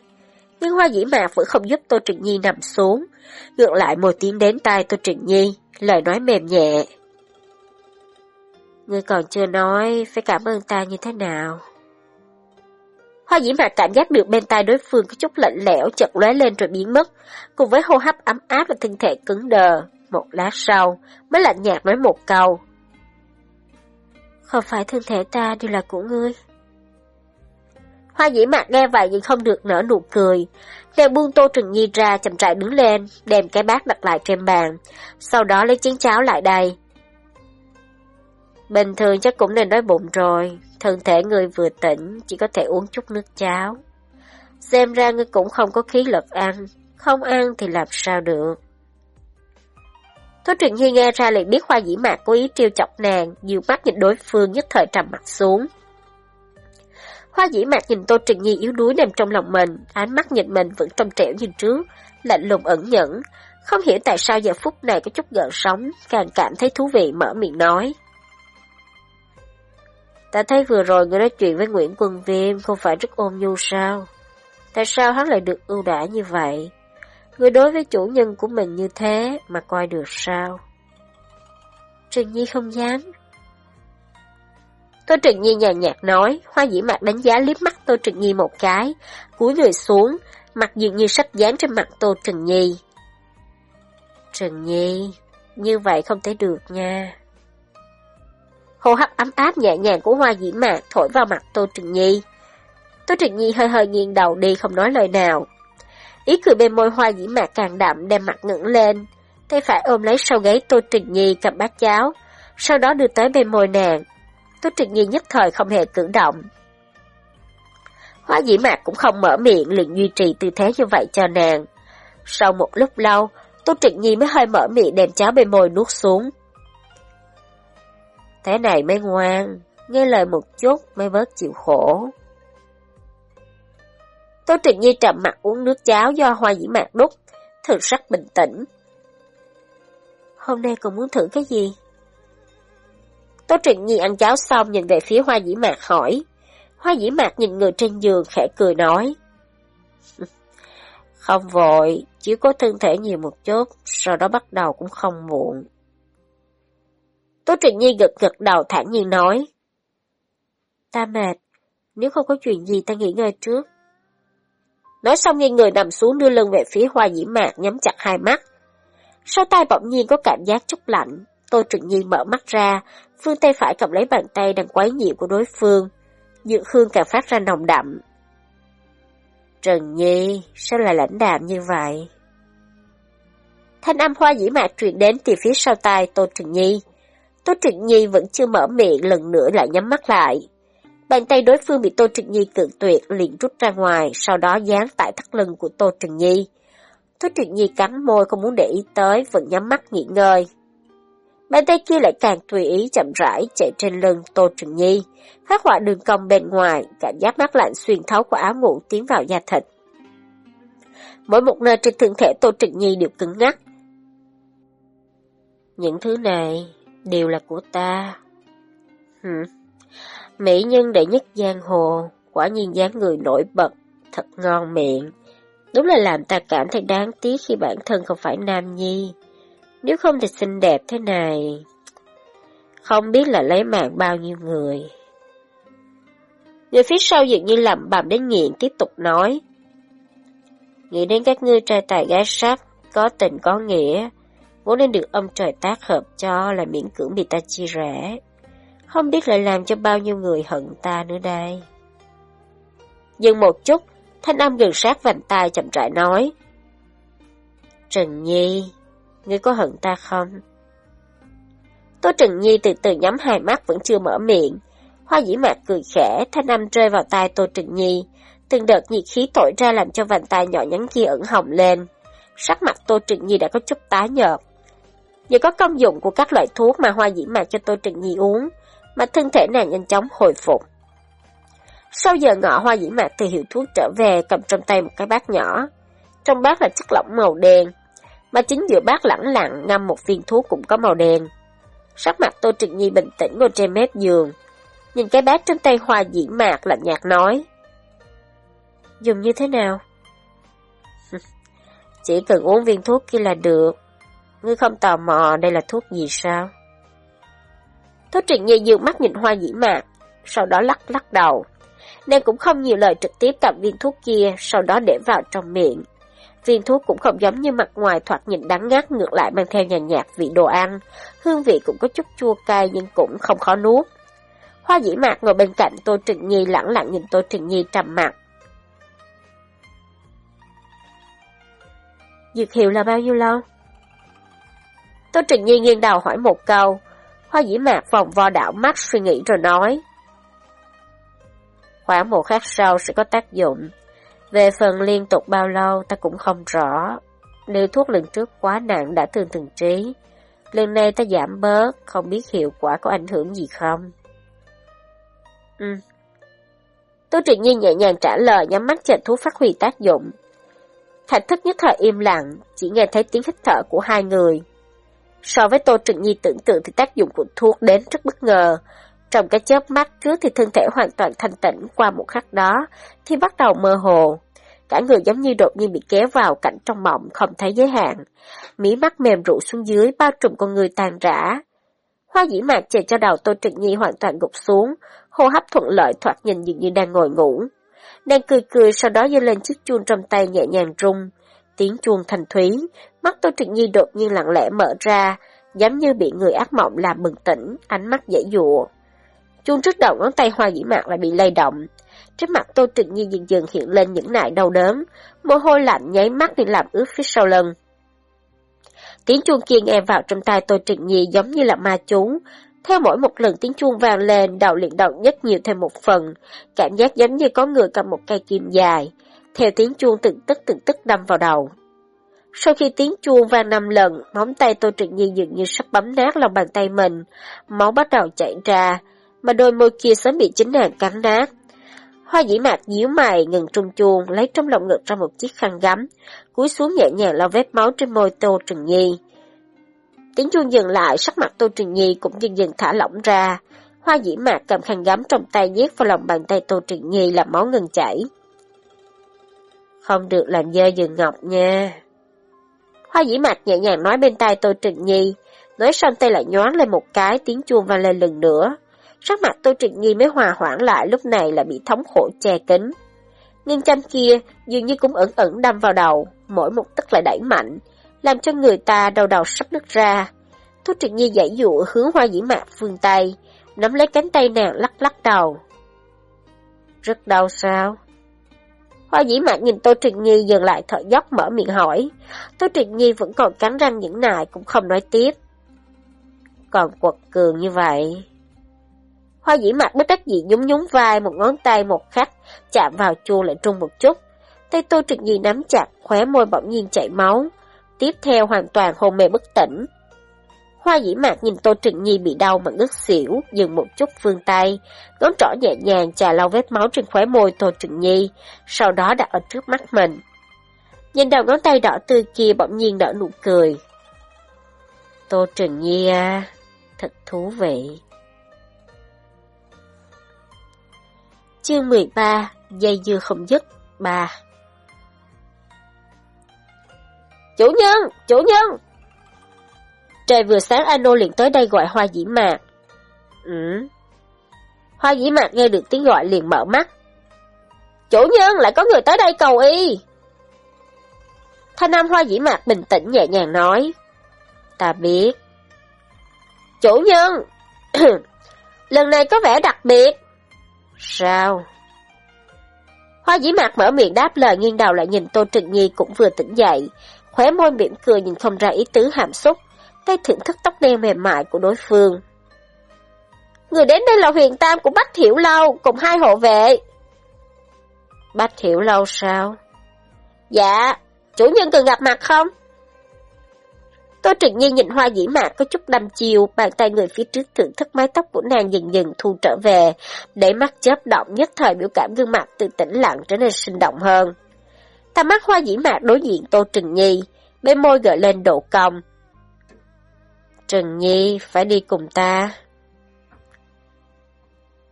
Nhưng hoa dĩ mạc vẫn không giúp Tô Trịnh Nhi nằm xuống. Ngược lại một tiếng đến tai Tô Trịnh Nhi, lời nói mềm nhẹ. Ngươi còn chưa nói phải cảm ơn ta như thế nào. Hoa dĩ mạc cảm giác được bên tai đối phương có chút lạnh lẽo chợt lóe lên rồi biến mất, cùng với hô hấp ấm áp và thân thể cứng đờ. Một lát sau, mới lạnh nhạt nói một câu. Không phải thân thể ta đều là của ngươi. Hoa dĩ mạc nghe vậy nhưng không được nở nụ cười. Nàng buông tô trừng nhi ra chậm rãi đứng lên, đem cái bát đặt lại trên bàn, sau đó lấy chén cháo lại đây. Bình thường chắc cũng nên đói bụng rồi, thân thể người vừa tỉnh, chỉ có thể uống chút nước cháo. Xem ra ngươi cũng không có khí lực ăn, không ăn thì làm sao được. Tô truyền Nhi nghe ra liền biết Hoa Dĩ Mạc cố ý trêu chọc nàng, nhiều mắt nhìn đối phương nhất thời trầm mặt xuống. Hoa Dĩ Mạc nhìn Tô Trịnh Nhi yếu đuối nằm trong lòng mình, ánh mắt nhìn mình vẫn trong trẻo như trước, lạnh lùng ẩn nhẫn, không hiểu tại sao giờ phút này có chút gợn sóng, càng cảm thấy thú vị mở miệng nói. Ta thấy vừa rồi người nói chuyện với Nguyễn Quân Viêm không phải rất ôn nhu sao? Tại sao hắn lại được ưu đãi như vậy? Người đối với chủ nhân của mình như thế mà coi được sao? Trừng Nhi không dám. Tô Trừng Nhi nhàn nhạt nói, hoa dĩ mặt đánh giá liếc mắt Tô Trừng Nhi một cái, cúi người xuống, mặt dường như sách dán trên mặt Tô Trừng Nhi. Trừng Nhi, như vậy không thể được nha. Hô hấp ấm áp nhẹ nhàng của hoa dĩ mạc thổi vào mặt Tô Trừng Nhi. Tô Trừng Nhi hơi hơi nghiêng đầu đi không nói lời nào. Ý cười bên môi hoa dĩ mạc càng đậm đem mặt ngẩng lên. Tay phải ôm lấy sau gáy Tô Trừng Nhi cầm bát cháo, sau đó đưa tới bên môi nàng. Tô Trừng Nhi nhất thời không hề cử động. Hoa dĩ mạc cũng không mở miệng liền duy trì tư thế như vậy cho nàng. Sau một lúc lâu, Tô Trịnh Nhi mới hơi mở miệng đem cháo bên môi nuốt xuống. Thế này mới ngoan, nghe lời một chút mới bớt chịu khổ. Tô Trịnh Nhi trầm mặt uống nước cháo do hoa dĩ mạc đúc, thực sắc bình tĩnh. Hôm nay còn muốn thử cái gì? Tô Trịnh Nhi ăn cháo xong nhìn về phía hoa dĩ mạc hỏi. Hoa dĩ mạc nhìn người trên giường khẽ cười nói. Không vội, chỉ có thân thể nhiều một chút, sau đó bắt đầu cũng không muộn. Tô Trịnh Nhi gật gật đầu thản nhiên nói. Ta mệt, nếu không có chuyện gì ta nghỉ ngơi trước. Nói xong nghiêng người nằm xuống đưa lưng về phía hoa dĩ mạc nhắm chặt hai mắt. Sau tay bỗng nhiên có cảm giác chút lạnh, Tô Trịnh Nhi mở mắt ra, phương tay phải cầm lấy bàn tay đang quấy nhiễu của đối phương. Dược hương càng phát ra nồng đậm. Trần Nhi, sao lại lãnh đạm như vậy? Thanh âm hoa dĩ mạc truyền đến từ phía sau tai Tô Trịnh Nhi. Tô Trịnh Nhi vẫn chưa mở miệng lần nữa lại nhắm mắt lại. Bàn tay đối phương bị Tô Trịnh Nhi cự tuyệt liền rút ra ngoài, sau đó dán tại thắt lưng của Tô Trịnh Nhi. Tô Trịnh Nhi cắn môi không muốn để ý tới, vẫn nhắm mắt nghỉ ngơi. Bàn tay kia lại càng tùy ý chậm rãi chạy trên lưng Tô Trịnh Nhi, phát họa đường cong bên ngoài, cảm giác mát lạnh xuyên thấu của áo ngủ tiến vào da thịt. Mỗi một nơi trên thân thể Tô Trịnh Nhi đều cứng ngắc. Những thứ này đều là của ta. Hừm. Mỹ nhân đệ nhất giang hồ, quả nhiên dáng người nổi bật, thật ngon miệng. Đúng là làm ta cảm thấy đáng tiếc khi bản thân không phải nam nhi. Nếu không thì xinh đẹp thế này, không biết là lấy mạng bao nhiêu người. Người phía sau dường như lẩm bẩm đến nghiện tiếp tục nói. Nghĩ đến các ngươi trai tài gái sắc, có tình có nghĩa, vốn nên được ông trời tác hợp cho là miễn cưỡng bị ta chia rẽ. Không biết lại làm cho bao nhiêu người hận ta nữa đây. Dừng một chút, thanh âm gần sát vành tai chậm rãi nói. Trần Nhi, ngươi có hận ta không? Tô Trần Nhi từ từ nhắm hai mắt vẫn chưa mở miệng. Hoa dĩ mạc cười khẽ, thanh âm rơi vào tai Tô Trần Nhi. Từng đợt nhiệt khí thổi ra làm cho vành tai nhỏ nhắn kia ẩn hồng lên. Sắc mặt Tô Trần Nhi đã có chút tái nhợt. Nhờ có công dụng của các loại thuốc mà Hoa dĩ mạc cho Tô Trần Nhi uống, mà thân thể nàng nhanh chóng hồi phục. Sau giờ ngọ Hoa dĩ mạc từ hiệu thuốc trở về cầm trong tay một cái bát nhỏ. Trong bát là chất lỏng màu đen, mà chính giữa bát lẳng lặng ngâm một viên thuốc cũng có màu đen. Sắc mặt Tô Trịnh Nhi bình tĩnh ngồi trên mép giường, nhìn cái bát trên tay hoa dĩ mạc lạnh nhạt nói. Dùng như thế nào? Chỉ cần uống viên thuốc kia là được. Ngươi không tò mò đây là thuốc gì sao? Tô Trịnh Nhi dương mắt nhìn hoa dĩ mạc, sau đó lắc lắc đầu. Nàng cũng không nhiều lời trực tiếp cầm viên thuốc kia, sau đó để vào trong miệng. Viên thuốc cũng không giống như mặt ngoài thoạt nhìn đắng ngắt ngược lại mang theo nhàn nhạt vị đồ ăn. Hương vị cũng có chút chua cay nhưng cũng không khó nuốt. Hoa dĩ mạc ngồi bên cạnh Tô Trịnh Nhi lẳng lặng nhìn Tô Trịnh Nhi trầm mặt. Dược hiệu là bao nhiêu lâu? Tô trình Nhi nghiêng đầu hỏi một câu. Hoa dĩ mạc vòng vo đảo mắt suy nghĩ rồi nói. Khoảng một khắc sau sẽ có tác dụng. Về phần liên tục bao lâu ta cũng không rõ. Nếu thuốc lần trước quá nặng đã thương thần trí, lần này ta giảm bớt, không biết hiệu quả có ảnh hưởng gì không? Ừ. Tô Trịnh Nhi nhẹ nhàng trả lời nhắm mắt chờ thuốc phát huy tác dụng. Thạch thức nhất thời im lặng, chỉ nghe thấy tiếng hít thở của hai người. So với Tô Trịnh Nhi tưởng tượng thì tác dụng của thuốc đến rất bất ngờ, trong cái chớp mắt trước thì thân thể hoàn toàn thanh tĩnh qua một khắc đó, thì bắt đầu mơ hồ. Cả người giống như đột nhiên bị kéo vào cảnh trong mộng không thấy giới hạn. Mí mắt mềm rụ xuống dưới bao trùm con người tàn rã. Hoa dĩ mạc chờ cho đầu Tô Trịnh Nhi hoàn toàn gục xuống, hô hấp thuận lợi thoạt nhìn dường như đang ngồi ngủ. Đang cười cười sau đó giơ lên chiếc chuông trong tay nhẹ nhàng rung. Tiếng chuông thành thúy, mắt Tô Trịnh Nhi đột nhiên lặng lẽ mở ra, giống như bị người ác mộng làm bừng tỉnh, ánh mắt dễ dụa. Chuông trước đầu ngón tay hoa dĩ mạc lại bị lay động. Trên mặt Tô Trịnh Nhi dần dần hiện lên những nại đau đớn, mồ hôi lạnh nháy mắt đi làm ướt phía sau lưng. Tiếng chuông kia nghe vào trong tai Tô Trịnh Nhi giống như là ma chú, Theo mỗi một lần tiếng chuông vang lên, đầu liền động nhất nhiều thêm một phần, cảm giác giống như có người cầm một cây kim dài. Theo tiếng chuông từng tức từng tức đâm vào đầu. Sau khi tiếng chuông vang năm lần, móng tay Tô Trịnh Nhi dường như sắp bấm nát lòng bàn tay mình, máu bắt đầu chảy ra, mà đôi môi kia sớm bị chính nàng cắn nát. Hoa dĩ mạc nhíu mày, ngừng trung chuông, lấy trong lòng ngực ra một chiếc khăn gấm, cúi xuống nhẹ nhàng lau vết máu trên môi Tô Trừng Nhi. Tiếng chuông dừng lại, sắc mặt Tô Trừng Nhi cũng dần dần thả lỏng ra. Hoa dĩ mạc cầm khăn gấm trong tay nhét vào lòng bàn tay Tô Trừng Nhi làm máu ngừng chảy. Không được làm dơ dừng ngọc nha. Hoa dĩ mạch nhẹ nhàng nói bên tai Tô Trịnh Nhi, nói xong tay lại nhoáng lên một cái, tiếng chuông vang lên lần nữa. Sắc mặt Tô Trịnh Nhi mới hòa hoãn lại lúc này là bị thống khổ che kính. Ngân chăm kia dường như cũng ẩn ẩn đâm vào đầu, mỗi một tức lại đẩy mạnh, làm cho người ta đầu đầu sắp nứt ra. Tô Trịnh Nhi giải dụ hướng hoa dĩ mạc phương tay, nắm lấy cánh tay nàng lắc lắc đầu. Rất đau sao? Hoa dĩ mạc nhìn Tô Trịnh Nhi dừng lại thở dốc mở miệng hỏi. Tô Trịnh Nhi vẫn còn cắn răng những nại cũng không nói tiếp. Còn quật cường như vậy, Hoa dĩ mặt bất đắc dĩ nhún nhún vai một ngón tay một khắc, chạm vào chua lại trung một chút. Tay Tô Trịnh Nhi nắm chặt, khóe môi bỗng nhiên chảy máu. Tiếp theo hoàn toàn hôn mê bất tỉnh. Hoa dĩ mạc nhìn Tô Trịnh Nhi bị đau mà ngất xỉu, dừng một chút phương tay, ngón trỏ nhẹ nhàng chà lau vết máu trên khóe môi Tô Trịnh Nhi, sau đó đặt ở trước mắt mình. Nhìn đầu ngón tay đỏ tươi kia bỗng nhiên nở nụ cười. Tô Trịnh Nhi à, thật thú vị. Chương 13 Dây dưa không dứt 3 Chủ nhân! Chủ nhân! Trời vừa sáng Ano liền tới đây gọi hoa dĩ mạc. Ừ. Hoa dĩ mạc nghe được tiếng gọi liền mở mắt. Chủ nhân lại có người tới đây cầu y. Thanh Nam hoa dĩ mạc bình tĩnh nhẹ nhàng nói. Ta biết. Chủ nhân! Lần này có vẻ đặc biệt. Sao? Hoa dĩ mạc mở miệng đáp lời nghiêng đầu lại nhìn Tô Trịnh Nhi cũng vừa tỉnh dậy, khóe môi mỉm cười nhìn không ra ý tứ hàm xúc, tay thưởng thức tóc đen mềm mại của đối phương. Người đến đây là huyền tam của Bách Hiểu Lâu cùng hai hộ vệ. Bách Hiểu Lâu sao? Dạ, chủ nhân cần gặp mặt không? tôi Trịnh Nhi nhìn hoa dĩ mạc có chút đâm chiều, bàn tay người phía trước thưởng thức mái tóc của nàng dần dần thu trở về, để mắt chớp động nhất thời biểu cảm gương mặt từ tĩnh lặng trở nên sinh động hơn. Tầm mắt hoa dĩ mạc đối diện Tô Trừng Nhi, bên môi gợi lên độ cong trần Nhi, phải đi cùng ta.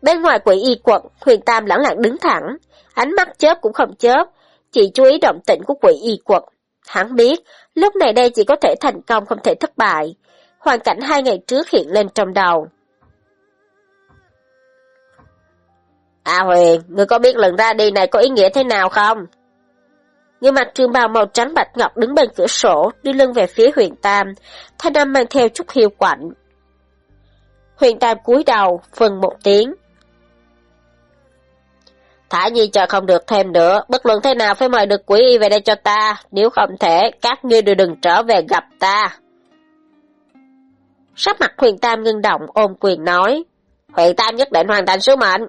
Bên ngoài quỷ y quận, Huyền Tam lẳng lặng đứng thẳng, ánh mắt chớp cũng không chớp, chỉ chú ý động tĩnh của quỷ y quận. Hắn biết, lúc này đây chỉ có thể thành công không thể thất bại. Hoàn cảnh hai ngày trước hiện lên trong đầu. À Huyền, ngươi có biết lần ra đi này có ý nghĩa thế nào không? Người mặc trường bào màu trắng bạch ngọc đứng bên cửa sổ, đi lưng về phía huyền tam, thanh âm mang theo chút hiệu quạnh. Huyền tam cúi đầu, phần một tiếng. Thả Nhi chờ không được thêm nữa, bất luận thế nào phải mời được quỷ y về đây cho ta, nếu không thể, các ngươi đều đừng trở về gặp ta. Sắc mặt huyền tam ngưng động ôm quyền nói, huyền tam nhất định hoàn thành sứ mệnh.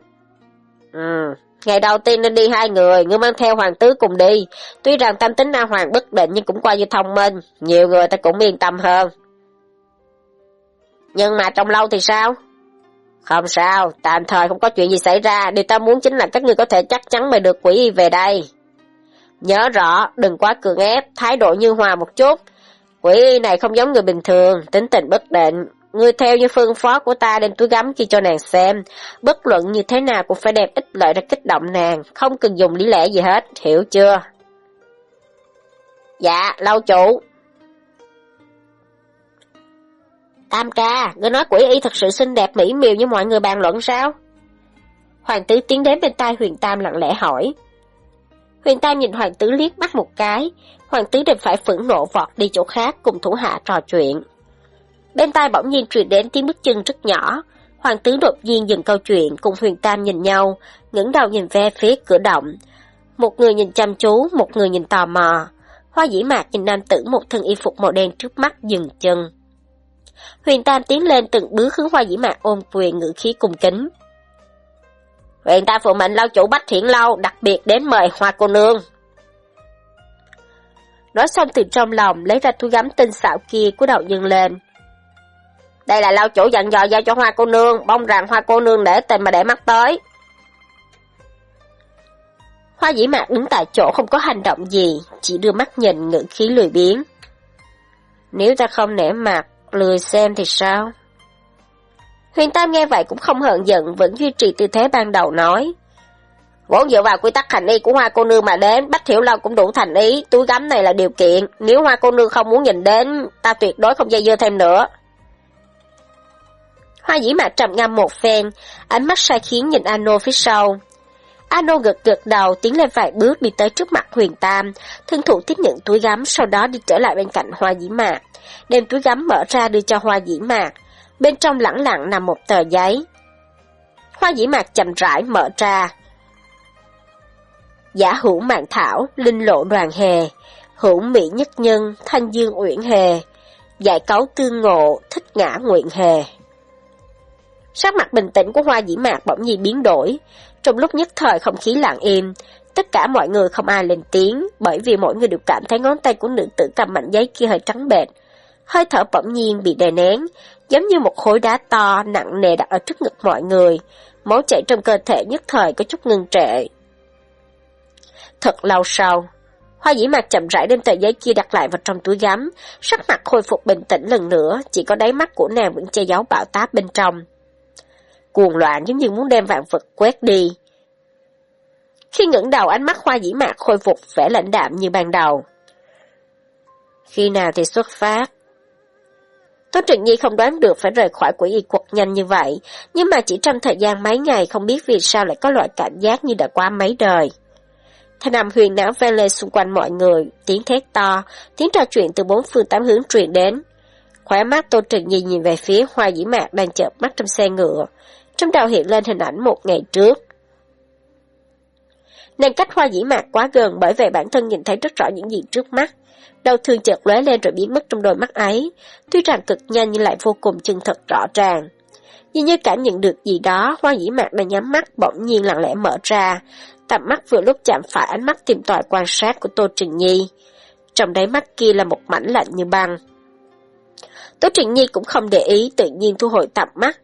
Ừ, ngày đầu tiên nên đi hai người, ngươi mang theo hoàng tứ cùng đi, tuy rằng tâm tính A Hoàng bất định nhưng cũng coi như thông minh, nhiều người ta cũng yên tâm hơn. Nhưng mà trong lâu thì sao? Không sao, tạm thời không có chuyện gì xảy ra, điều ta muốn chính là các ngươi có thể chắc chắn mời được quỷ y về đây. Nhớ rõ, đừng quá cường ép, thái độ như hòa một chút. Quỷ y này không giống người bình thường, tính tình bất định. Ngươi theo như phương phó của ta đem túi gắm kia cho nàng xem. Bất luận như thế nào cũng phải đem ít lợi ra kích động nàng, không cần dùng lý lẽ gì hết, hiểu chưa? Dạ, lâu chủ, Tam ca, ngươi nói quỷ y thật sự xinh đẹp mỹ miều như mọi người bàn luận sao? Hoàng tử tiến đến bên tai huyền tam lặng lẽ hỏi. Huyền tam nhìn hoàng tử liếc mắt một cái, hoàng tử đành phải phẫn nộ vọt đi chỗ khác cùng thủ hạ trò chuyện. Bên tai bỗng nhiên truyền đến tiếng bước chân rất nhỏ, hoàng tướng đột nhiên dừng câu chuyện cùng huyền tam nhìn nhau, ngẩng đầu nhìn ve phía cửa động. Một người nhìn chăm chú, một người nhìn tò mò. Hoa dĩ mạc nhìn nam tử một thân y phục màu đen trước mắt dừng chân. Huyền Tam tiến lên từng bước hướng hoa dĩ mạc ôm quyền ngữ khí cung kính. Huyền Tam phụ mệnh lao chủ Bách Thiện Lâu đặc biệt đến mời hoa cô nương. Nói xong từ trong lòng lấy ra túi gắm tinh xạo kia của đạo nhân lên. Đây là lao chủ dặn dò giao cho hoa cô nương, mong rằng hoa cô nương để tình mà để mắt tới. Hoa dĩ mạc đứng tại chỗ không có hành động gì, chỉ đưa mắt nhìn ngữ khí lười biếng. Nếu ta không nể mặt, lười xem thì sao? Huyền Tam nghe vậy cũng không hận giận, vẫn duy trì tư thế ban đầu nói. Vốn dựa vào quy tắc hành y của hoa cô nương mà đến, Bách Thiểu Lâu cũng đủ thành ý, túi gấm này là điều kiện, nếu hoa cô nương không muốn nhìn đến, ta tuyệt đối không dây dưa thêm nữa. Hoa dĩ mạc trầm ngâm một phen, ánh mắt sai khiến nhìn Ano phía sau. Ano gật gật đầu tiến lên vài bước đi tới trước mặt Huyền Tam, thân thủ tiếp nhận túi gấm sau đó đi trở lại bên cạnh hoa dĩ mạc, đem túi gấm mở ra đưa cho hoa dĩ mạc. Bên trong lẳng lặng nằm một tờ giấy. Hoa dĩ mạc chậm rãi mở ra. Giả hữu mạng thảo, linh lộ đoàn hề, hữu mỹ nhất nhân, thanh dương uyển hề, giải cấu tương ngộ, thích ngã nguyện hề. Sắc mặt bình tĩnh của hoa dĩ mạc bỗng nhiên biến đổi. Trong lúc nhất thời không khí lặng im, tất cả mọi người không ai lên tiếng, bởi vì mỗi người đều cảm thấy ngón tay của nữ tử cầm mảnh giấy kia hơi trắng bệch. Hơi thở bỗng nhiên bị đè nén, giống như một khối đá to, nặng nề đặt ở trước ngực mọi người. Máu chảy trong cơ thể nhất thời có chút ngưng trệ. Thật lâu sau, Hoa dĩ mạc chậm rãi đem tờ giấy kia đặt lại vào trong túi gắm, sắc mặt khôi phục bình tĩnh lần nữa, chỉ có đáy mắt của nàng vẫn che giấu bạo táp bên trong cuồng loạn giống như muốn đem vạn vật quét đi. Khi ngẩng đầu ánh mắt hoa dĩ mạc khôi phục vẻ lãnh đạm như ban đầu. Khi nào thì xuất phát? Tô Trịnh Nhi không đoán được phải rời khỏi quỷ y quật nhanh như vậy, nhưng mà chỉ trong thời gian mấy ngày không biết vì sao lại có loại cảm giác như đã qua mấy đời. Thanh âm huyền não vang lên xung quanh mọi người, tiếng thét to, tiếng trò chuyện từ bốn phương tám hướng truyền đến. Khóe mắt Tô Trịnh Nhi nhìn về phía hoa dĩ mạc đang chợp mắt trong xe ngựa, trong đầu hiện lên hình ảnh một ngày trước. Nàng cách hoa dĩ mạc quá gần bởi vì bản thân nhìn thấy rất rõ những gì trước mắt. Đầu thương chợt lóe lên rồi biến mất trong đôi mắt ấy, tuy rằng cực nhanh nhưng lại vô cùng chân thật rõ ràng. Dường như cảm nhận được gì đó, hoa dĩ mạc đang nhắm mắt bỗng nhiên lặng lẽ mở ra, tầm mắt vừa lúc chạm phải ánh mắt tìm tòi quan sát của Tô Trình Nhi. Trong đáy mắt kia là một mảnh lạnh như băng. Tô Trình Nhi cũng không để ý, tự nhiên thu hồi tầm mắt,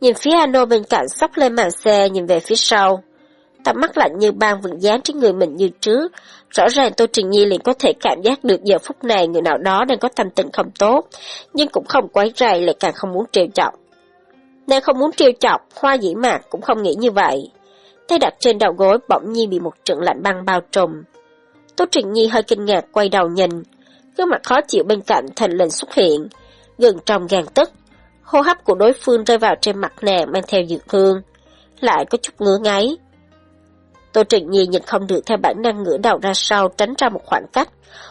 Nhìn phía Ano bên cạnh sóc lên màn xe, nhìn về phía sau. Tầm mắt lạnh như băng vẫn dán trên người mình như trước. Rõ ràng Tô Trình Nhi liền có thể cảm giác được giờ phút này người nào đó đang có tâm tình không tốt, nhưng cũng không quấy rầy lại càng không muốn trêu chọc. Nàng không muốn trêu chọc, hoa dĩ mạc cũng không nghĩ như vậy. Tay đặt trên đầu gối bỗng nhiên bị một trận lạnh băng bao trùm. Tô Trình Nhi hơi kinh ngạc quay đầu nhìn, gương mặt khó chịu bên cạnh thành lệnh xuất hiện, gần trong gàng tức, hô hấp của đối phương rơi vào trên mặt nàng mang theo dược hương, lại có chút ngứa ngáy. Tô Trịnh Nhi nhìn không được theo bản năng ngửa đầu ra sau tránh ra một khoảng cách.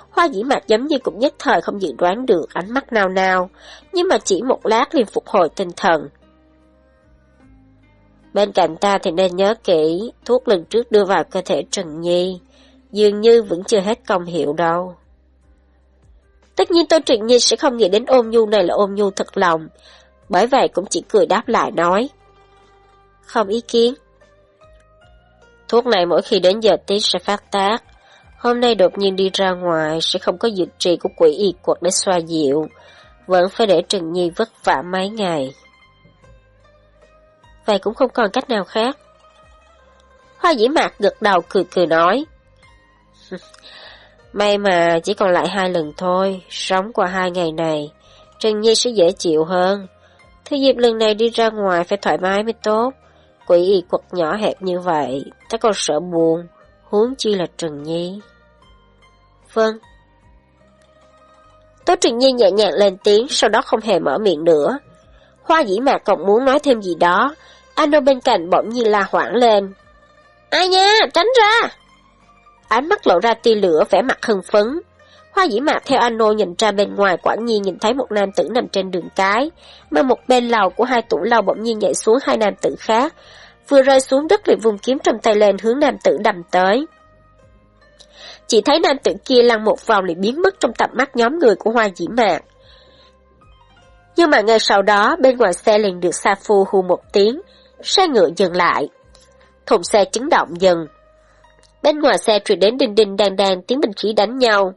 Hoa dĩ mạc giống như cũng nhất thời không dự đoán được ánh mắt nào nào, nhưng mà chỉ một lát liền phục hồi tinh thần. Bên cạnh ta thì nên nhớ kỹ, thuốc lần trước đưa vào cơ thể Trần Nhi, dường như vẫn chưa hết công hiệu đâu. Tất nhiên Tô Trịnh Nhi sẽ không nghĩ đến ôm nhu này là ôm nhu thật lòng, bởi vậy cũng chỉ cười đáp lại nói. Không ý kiến. Thuốc này mỗi khi đến giờ tiết sẽ phát tác. Hôm nay đột nhiên đi ra ngoài sẽ không có dược trì của quỷ y quật để xoa dịu. Vẫn phải để Trần Nhi vất vả mấy ngày. Vậy cũng không còn cách nào khác. Hoa dĩ mạc gật đầu cười cười nói. May mà chỉ còn lại hai lần thôi, sống qua hai ngày này, Trần Nhi sẽ dễ chịu hơn. Thư Diệp lần này đi ra ngoài phải thoải mái mới tốt. Quỷ y quật nhỏ hẹp như vậy, ta còn sợ buồn, huống chi là Trần Nhi. Vâng. Tố Trần Nhi nhẹ nhàng lên tiếng, sau đó không hề mở miệng nữa. Hoa dĩ mạc còn muốn nói thêm gì đó, Ano bên cạnh bỗng nhiên la hoảng lên. Ai nha, tránh ra! Ánh mắt lộ ra tia lửa vẻ mặt hưng phấn, Hoa dĩ mạc theo Ano nhìn ra bên ngoài quả nhiên nhìn thấy một nam tử nằm trên đường cái, mà một bên lầu của hai tủ lầu bỗng nhiên nhảy xuống hai nam tử khác. Vừa rơi xuống đất liền vùng kiếm trong tay lên hướng nam tử đầm tới. Chỉ thấy nam tử kia lăn một vòng liền biến mất trong tầm mắt nhóm người của hoa dĩ mạc. Nhưng mà ngay sau đó, bên ngoài xe liền được Sa Phu hù một tiếng, xe ngựa dừng lại. Thùng xe chấn động dần. Bên ngoài xe truyền đến đinh đinh đàng đàng tiếng binh khí đánh nhau.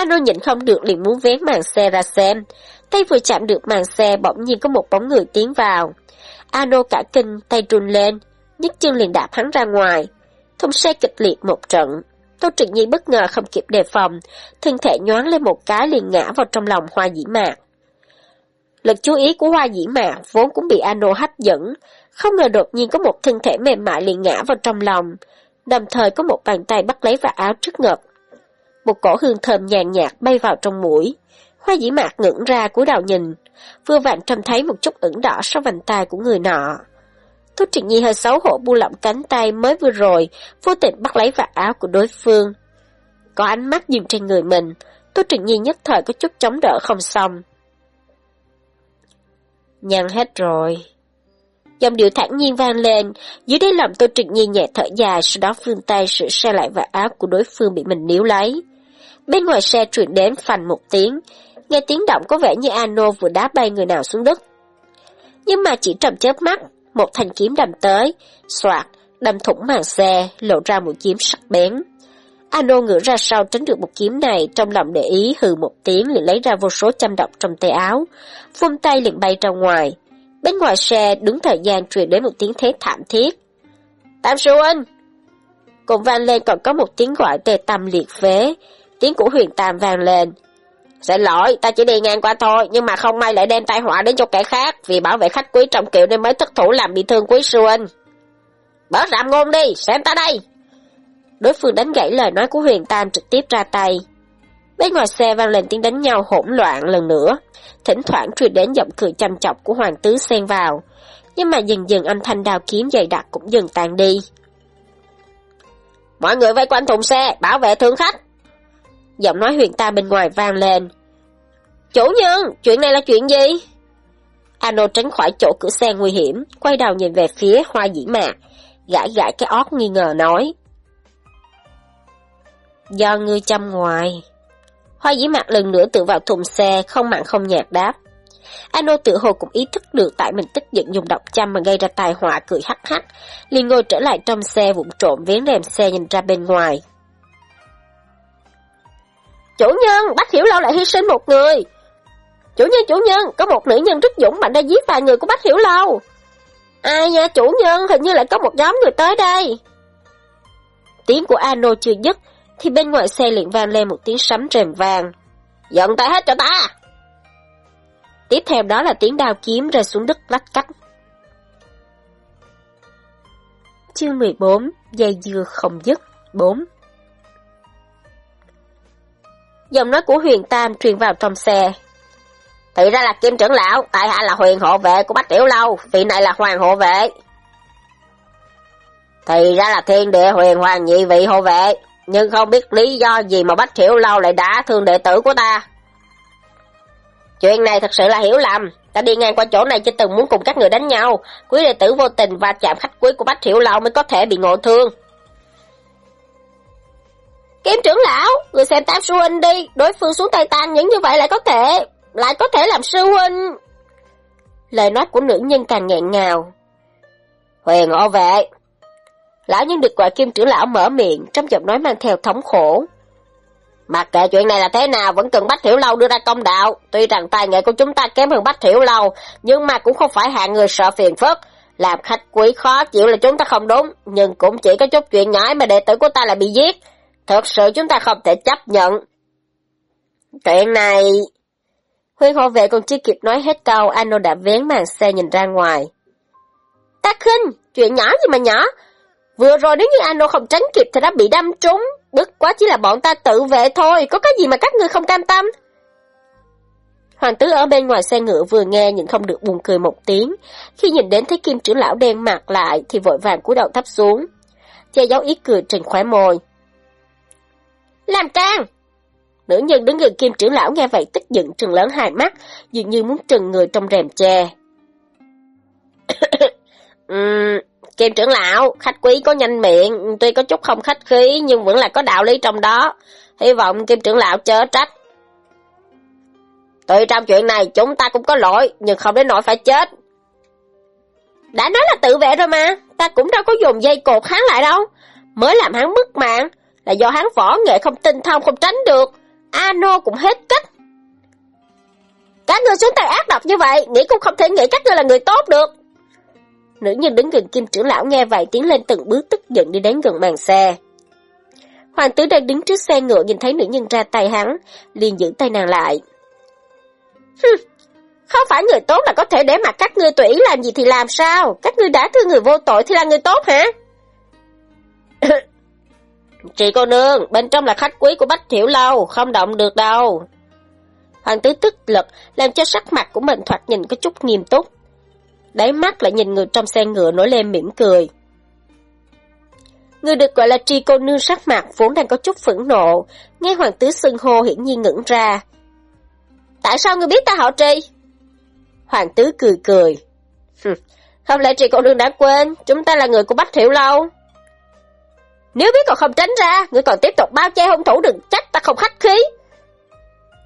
Ano nhịn không được liền muốn vén màn xe ra xem. Tay vừa chạm được màn xe bỗng nhiên có một bóng người tiến vào. Ano cả kinh, tay run lên, nhấc chân liền đạp hắn ra ngoài. Thùng xe kịch liệt một trận. Tô Trực Nhi bất ngờ không kịp đề phòng, thân thể nhoáng lên một cái liền ngã vào trong lòng hoa dĩ mạc. Lực chú ý của hoa dĩ mạc vốn cũng bị Ano hấp dẫn, không ngờ đột nhiên có một thân thể mềm mại liền ngã vào trong lòng, đồng thời có một bàn tay bắt lấy vạt áo trước ngực. Một cổ hương thơm nhàn nhạt bay vào trong mũi. Hoa dĩ mạc ngẩng ra cúi đầu nhìn, vừa vặn trông thấy một chút ửng đỏ sau vành tay của người nọ. Thu Trịnh Nhi hơi xấu hổ bu lỏng cánh tay mới vừa rồi, vô tình bắt lấy vạt áo của đối phương. Có ánh mắt dừng trên người mình, Tô Trịnh Nhi nhất thời có chút chống đỡ không xong. Nhăn hết rồi. Dòng điệu thản nhiên vang lên, dưới đáy lòng Tô Trịnh Nhi nhẹ thở dài, sau đó phương tay sửa xe lại vạt áo của đối phương bị mình níu lấy. Bên ngoài xe truyền đến phành một tiếng, nghe tiếng động có vẻ như Ano vừa đá bay người nào xuống đất. Nhưng mà chỉ trầm chớp mắt, một thanh kiếm đâm tới, soạt, đâm thủng màn xe, lộ ra một kiếm sắc bén. Ano ngửa ra sau tránh được một kiếm này, trong lòng để ý hừ một tiếng liền lấy ra vô số châm độc trong tay áo, phun tay liền bay ra ngoài. Bên ngoài xe đứng thời gian truyền đến một tiếng thế thảm thiết. Tam sư huynh! Cùng vang lên còn có một tiếng gọi tề tâm liệt phế, tiếng của huyền tam vang lên. Xin lỗi, ta chỉ đi ngang qua thôi, nhưng mà không may lại đem tai họa đến cho kẻ khác, vì bảo vệ khách quý trong kiệu nên mới thất thủ làm bị thương quý sư huynh. Bớt rạm ngôn đi, xem ta đây! Đối phương đánh gãy lời nói của huyền tam trực tiếp ra tay. Bên ngoài xe vang lên tiếng đánh nhau hỗn loạn lần nữa, thỉnh thoảng truyền đến giọng cười chăm chọc của hoàng tứ xen vào, nhưng mà dần dần âm thanh đào kiếm dày đặc cũng dần tàn đi. Mọi người vây quanh thùng xe, bảo vệ thương khách. Giọng nói huyền ta bên ngoài vang lên. Chủ nhân, chuyện này là chuyện gì? Ano tránh khỏi chỗ cửa xe nguy hiểm, quay đầu nhìn về phía hoa dĩ mạc, gãi gãi cái ót nghi ngờ nói. Do ngươi chăm ngoài. Hoa dĩ mạc lần nữa tự vào thùng xe, không mặn không nhạt đáp. Ano tự hồ cũng ý thức được tại mình tức giận dùng độc chăm mà gây ra tai họa cười hắc hắc, liền ngồi trở lại trong xe vụng trộm vén rèm xe nhìn ra bên ngoài. Chủ nhân, Bách Hiểu Lâu lại hy sinh một người. Chủ nhân, chủ nhân, có một nữ nhân rất dũng mạnh đã giết vài người của Bách Hiểu Lâu. Ai nha, chủ nhân, hình như lại có một nhóm người tới đây. Tiếng của Ano chưa dứt, thì bên ngoài xe liền vang lên một tiếng sấm rèm vàng. giận tay hết cho ta! Tiếp theo đó là tiếng đao kiếm rơi xuống đất lách cách. Chương 14, dây dưa không dứt, 4 Giọng nói của huyền tam truyền vào trong xe. Thì ra là kim trưởng lão, tại hạ là huyền hộ vệ của Bách Tiểu Lâu, vị này là hoàng hộ vệ. Thì ra là thiên địa huyền hoàng nhị vị hộ vệ, nhưng không biết lý do gì mà Bách Tiểu Lâu lại đã thương đệ tử của ta. Chuyện này thật sự là hiểu lầm, ta đi ngang qua chỗ này chưa từng muốn cùng các người đánh nhau, quý đệ tử vô tình và chạm khách quý của Bách Hiểu Lâu mới có thể bị ngộ thương kim trưởng lão, người xem tám sư huynh đi, đối phương xuống tay tan những như vậy lại có thể, lại có thể làm sư huynh. Lời nói của nữ nhân càng nghẹn ngào. Huyền ô vệ. Lão nhân được gọi kim trưởng lão mở miệng, trong giọng nói mang theo thống khổ. Mặc kệ chuyện này là thế nào, vẫn cần Bách Hiểu Lâu đưa ra công đạo. Tuy rằng tài nghệ của chúng ta kém hơn Bách Hiểu Lâu, nhưng mà cũng không phải hạng người sợ phiền phức. Làm khách quý khó chịu là chúng ta không đúng, nhưng cũng chỉ có chút chuyện nhỏ mà đệ tử của ta lại bị giết. Thật sự chúng ta không thể chấp nhận. Chuyện này... Huyên hộ vệ còn chưa kịp nói hết câu, Ano đã vén màn xe nhìn ra ngoài. Ta khinh, chuyện nhỏ gì mà nhỏ. Vừa rồi nếu như Ano không tránh kịp thì đã bị đâm trúng. Bất quá chỉ là bọn ta tự vệ thôi, có cái gì mà các ngươi không cam tâm. Hoàng tứ ở bên ngoài xe ngựa vừa nghe nhìn không được buồn cười một tiếng. Khi nhìn đến thấy kim trưởng lão đen mặt lại thì vội vàng cúi đầu thấp xuống. Che giấu ý cười trình khóe môi. Làm can! Nữ nhân đứng gần kim trưởng lão nghe vậy tức giận trừng lớn hai mắt, dường như muốn trừng người trong rèm che. uhm, kim trưởng lão, khách quý có nhanh miệng, tuy có chút không khách khí nhưng vẫn là có đạo lý trong đó. Hy vọng kim trưởng lão chớ trách. Tuy trong chuyện này chúng ta cũng có lỗi, nhưng không đến nỗi phải chết. Đã nói là tự vệ rồi mà, ta cũng đâu có dùng dây cột hắn lại đâu. Mới làm hắn mất mạng, là do hắn võ nghệ không tinh thông không tránh được. Ano cũng hết cách. Các người xuống tay ác độc như vậy, nghĩ cũng không thể nghĩ các ngươi là người tốt được. Nữ nhân đứng gần kim trưởng lão nghe vậy tiến lên từng bước tức giận đi đến gần màn xe. Hoàng tử đang đứng trước xe ngựa nhìn thấy nữ nhân ra tay hắn, liền giữ tay nàng lại. Hừm, không phải người tốt là có thể để mặt các ngươi tùy ý làm gì thì làm sao? Các ngươi đã thương người vô tội thì là người tốt hả? Chị cô nương, bên trong là khách quý của Bách Thiểu Lâu, không động được đâu. Hoàng tử tức lực, làm cho sắc mặt của mình thoạt nhìn có chút nghiêm túc. Đáy mắt lại nhìn người trong xe ngựa nổi lên mỉm cười. Người được gọi là tri cô nương sắc mặt vốn đang có chút phẫn nộ, nghe hoàng tứ xưng hô hiển nhiên ngẩn ra. Tại sao ngươi biết ta họ tri? Hoàng tứ cười cười. Không lẽ tri cô nương đã quên, chúng ta là người của Bách Thiểu Lâu. Nếu biết còn không tránh ra, ngươi còn tiếp tục bao che hung thủ đừng trách ta không khách khí.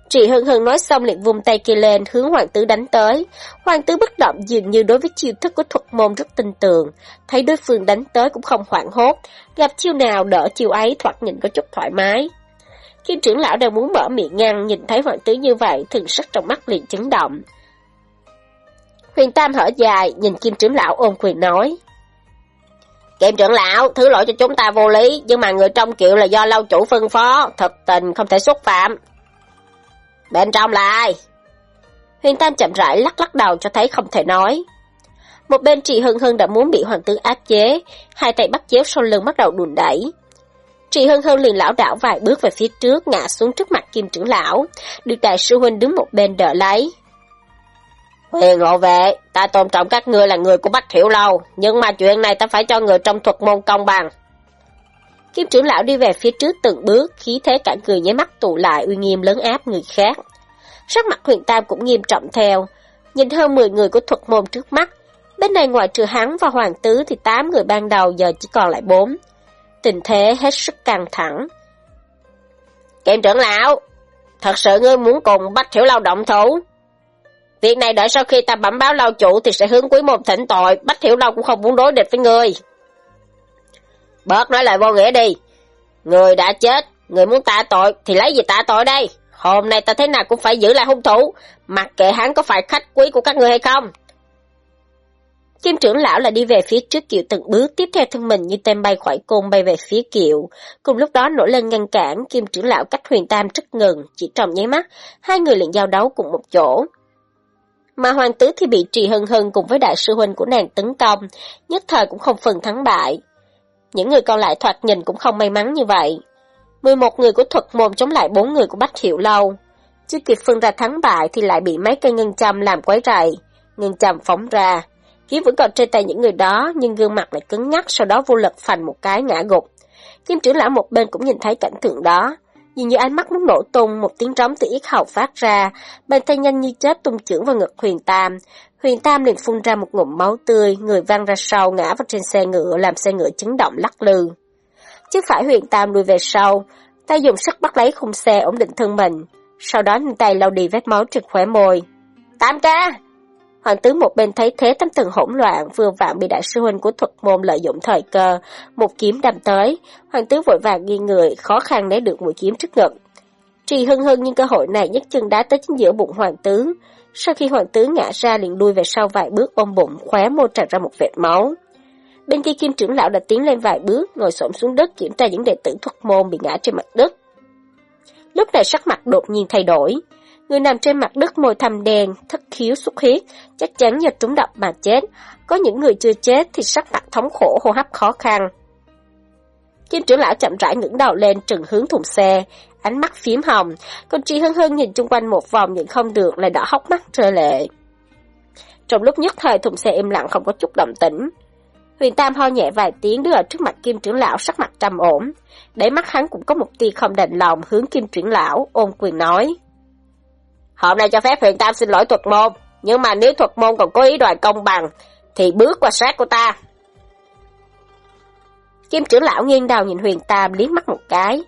Trị Hân Hân nói xong liền vung tay kia lên hướng hoàng tử đánh tới. Hoàng tử bất động dường như đối với chiêu thức của thuật môn rất tin tưởng, thấy đối phương đánh tới cũng không hoảng hốt, gặp chiêu nào đỡ chiêu ấy thoạt nhìn có chút thoải mái. Kim trưởng lão đang muốn mở miệng ngăn, nhìn thấy hoàng tử như vậy, thường sắc trong mắt liền chấn động. Huyền Tam hở dài, nhìn Kim trưởng lão ôm quyền nói. Kim trưởng lão, thứ lỗi cho chúng ta vô lý, nhưng mà người trong kiệu là do lâu chủ phân phó, thật tình không thể xúc phạm. Bên trong là ai? Huyền Tam chậm rãi lắc lắc đầu cho thấy không thể nói. Một bên Trị Hưng Hưng đã muốn bị hoàng tử áp chế, hai tay bắt chéo sau lưng bắt đầu đùn đẩy. Trị Hưng Hưng liền lão đảo vài bước về phía trước ngã xuống trước mặt kim trưởng lão, được đại sư huynh đứng một bên đỡ lấy. Huyền hộ vệ, ta tôn trọng các ngươi là người của Bách Hiểu Lâu, nhưng mà chuyện này ta phải cho người trong thuật môn công bằng. Kim trưởng lão đi về phía trước từng bước, khí thế cả người nháy mắt tụ lại uy nghiêm lớn áp người khác. Sắc mặt huyền tam cũng nghiêm trọng theo, nhìn hơn 10 người của thuật môn trước mắt. Bên này ngoài trừ hắn và hoàng tứ thì 8 người ban đầu giờ chỉ còn lại 4. Tình thế hết sức căng thẳng. Kim trưởng lão, thật sự ngươi muốn cùng Bách Hiểu lâu động thủ? Việc này đợi sau khi ta bẩm báo lao chủ thì sẽ hướng quý môn thỉnh tội, Bách Hiểu Long cũng không muốn đối địch với ngươi. Bớt nói lại vô nghĩa đi. Người đã chết, người muốn tạ tội thì lấy gì tạ tội đây? Hôm nay ta thế nào cũng phải giữ lại hung thủ, mặc kệ hắn có phải khách quý của các người hay không. Kim trưởng lão là đi về phía trước kiệu từng bước, tiếp theo thân mình như tên bay khỏi côn bay về phía kiệu. Cùng lúc đó nổi lên ngăn cản, kim trưởng lão cách huyền tam rất ngừng, chỉ trong nháy mắt, hai người liền giao đấu cùng một chỗ. Mà hoàng tứ thì bị trì hân hân cùng với đại sư huynh của nàng tấn công, nhất thời cũng không phần thắng bại. Những người còn lại thoạt nhìn cũng không may mắn như vậy. 11 người của thuật môn chống lại 4 người của Bách Hiệu Lâu. Chưa kịp phân ra thắng bại thì lại bị mấy cây ngân châm làm quấy rầy. Ngân châm phóng ra. Kiếm vẫn còn trên tay những người đó, nhưng gương mặt lại cứng ngắc, sau đó vô lực phành một cái ngã gục. Kim trưởng lão một bên cũng nhìn thấy cảnh tượng đó. Dường như ánh mắt muốn nổ tung, một tiếng trống từ yết hầu phát ra, bàn tay nhanh như chết tung chưởng vào ngực Huyền Tam. Huyền Tam liền phun ra một ngụm máu tươi, người văng ra sau ngã vào trên xe ngựa làm xe ngựa chấn động lắc lư. Chứ phải Huyền Tam lùi về sau, tay dùng sức bắt lấy khung xe ổn định thân mình, sau đó nhanh tay lau đi vết máu trên khóe môi. Tam ca! Hoàng tướng một bên thấy thế tâm từng hỗn loạn, vừa vặn bị đại sư huynh của thuật môn lợi dụng thời cơ, một kiếm đâm tới, hoàng tướng vội vàng nghiêng người, khó khăn lấy được mũi kiếm trước ngực. Trì hưng hưng nhưng cơ hội này nhấc chân đá tới chính giữa bụng hoàng tướng. Sau khi hoàng tướng ngã ra liền đuôi về sau vài bước ôm bụng, khóe môi tràn ra một vệt máu. Bên kia kim trưởng lão đã tiến lên vài bước, ngồi xổm xuống đất kiểm tra những đệ tử thuật môn bị ngã trên mặt đất. Lúc này sắc mặt đột nhiên thay đổi, Người nằm trên mặt đất môi thầm đèn thất khiếu xuất huyết, chắc chắn do trúng độc mà chết. Có những người chưa chết thì sắc mặt thống khổ hô hấp khó khăn. Kim trưởng lão chậm rãi ngẩng đầu lên trừng hướng thùng xe, ánh mắt phím hồng, còn Tri Hân Hân nhìn chung quanh một vòng nhìn không được lại đỏ hốc mắt rơi lệ. Trong lúc nhất thời thùng xe im lặng không có chút động tĩnh. Huyền Tam ho nhẹ vài tiếng đứng ở trước mặt Kim trưởng lão sắc mặt trầm ổn, để mắt hắn cũng có một tia không đành lòng hướng Kim trưởng lão ôn quyền nói. Hôm nay cho phép huyền tam xin lỗi thuật môn, nhưng mà nếu thuật môn còn có ý đòi công bằng, thì bước qua sát của ta. Kim trưởng lão nghiêng đầu nhìn huyền tam liếc mắt một cái.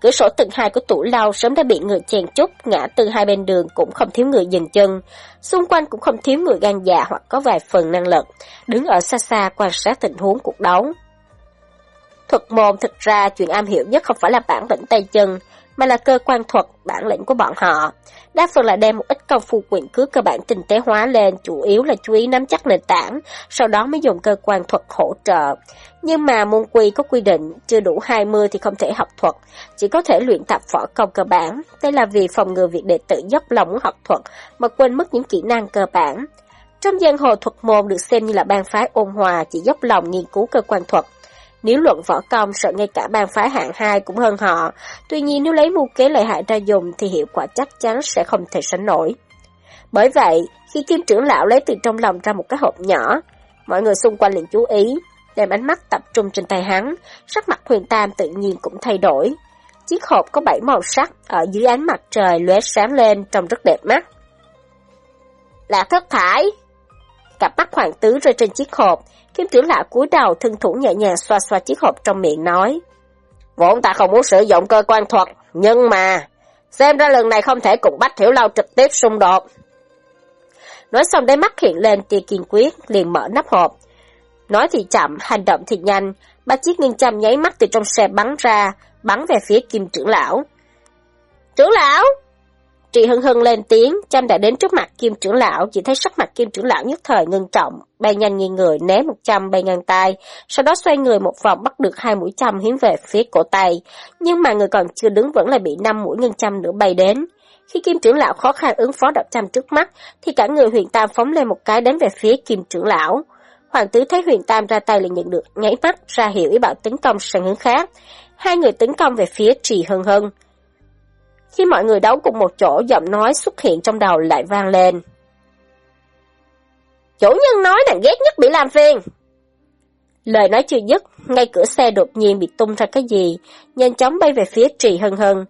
Cửa sổ tầng hai của tủ lâu sớm đã bị người chèn chúc, ngã từ hai bên đường cũng không thiếu người dừng chân. Xung quanh cũng không thiếu người gan dạ hoặc có vài phần năng lực, đứng ở xa xa quan sát tình huống cuộc đấu. Thuật môn thực ra chuyện am hiểu nhất không phải là bản lĩnh tay chân, mà là cơ quan thuật, bản lĩnh của bọn họ. Đa phần là đem một ít công phu quyền cứ cơ bản tinh tế hóa lên, chủ yếu là chú ý nắm chắc nền tảng, sau đó mới dùng cơ quan thuật hỗ trợ. Nhưng mà môn quy có quy định, chưa đủ 20 thì không thể học thuật, chỉ có thể luyện tập võ công cơ bản. Đây là vì phòng ngừa việc đệ tử dốc lòng học thuật mà quên mất những kỹ năng cơ bản. Trong giang hồ thuật môn được xem như là bang phái ôn hòa chỉ dốc lòng nghiên cứu cơ quan thuật, nếu luận võ công sợ ngay cả bang phái hạng hai cũng hơn họ, tuy nhiên nếu lấy mưu kế lợi hại ra dùng thì hiệu quả chắc chắn sẽ không thể sánh nổi. Bởi vậy, khi kim trưởng lão lấy từ trong lòng ra một cái hộp nhỏ, mọi người xung quanh liền chú ý, đem ánh mắt tập trung trên tay hắn, sắc mặt huyền tam tự nhiên cũng thay đổi. Chiếc hộp có bảy màu sắc, ở dưới ánh mặt trời lóe sáng lên trông rất đẹp mắt. Là thất thải! Cặp mắt hoàng tứ rơi trên chiếc hộp, Kim trưởng lão cúi đầu thân thủ nhẹ nhàng xoa xoa chiếc hộp trong miệng nói. Vốn ta không muốn sử dụng cơ quan thuật, nhưng mà... Xem ra lần này không thể cùng Bách Hiểu Lâu trực tiếp xung đột. Nói xong đáy mắt hiện lên tia kiên quyết, liền mở nắp hộp. Nói thì chậm, hành động thì nhanh, ba chiếc ngân châm nháy mắt từ trong xe bắn ra, bắn về phía kim trưởng lão. Trưởng lão! Trị hưng hưng lên tiếng, chăm đã đến trước mặt kim trưởng lão, chỉ thấy sắc mặt kim trưởng lão nhất thời ngưng trọng, bay nhanh nghiêng người né một châm bay ngang tay, sau đó xoay người một vòng bắt được hai mũi châm hiến về phía cổ tay, nhưng mà người còn chưa đứng vẫn lại bị năm mũi ngân châm nữa bay đến. Khi kim trưởng lão khó khăn ứng phó đập châm trước mắt, thì cả người huyền tam phóng lên một cái đến về phía kim trưởng lão. Hoàng tứ thấy huyền tam ra tay liền nhận được nháy mắt ra hiệu ý bảo tấn công sang hướng khác. Hai người tấn công về phía trì hân hân. Khi mọi người đấu cùng một chỗ, giọng nói xuất hiện trong đầu lại vang lên. Chủ nhân nói nàng ghét nhất bị làm phiền. Lời nói chưa dứt, ngay cửa xe đột nhiên bị tung ra cái gì, nhanh chóng bay về phía Trì Hân Hân.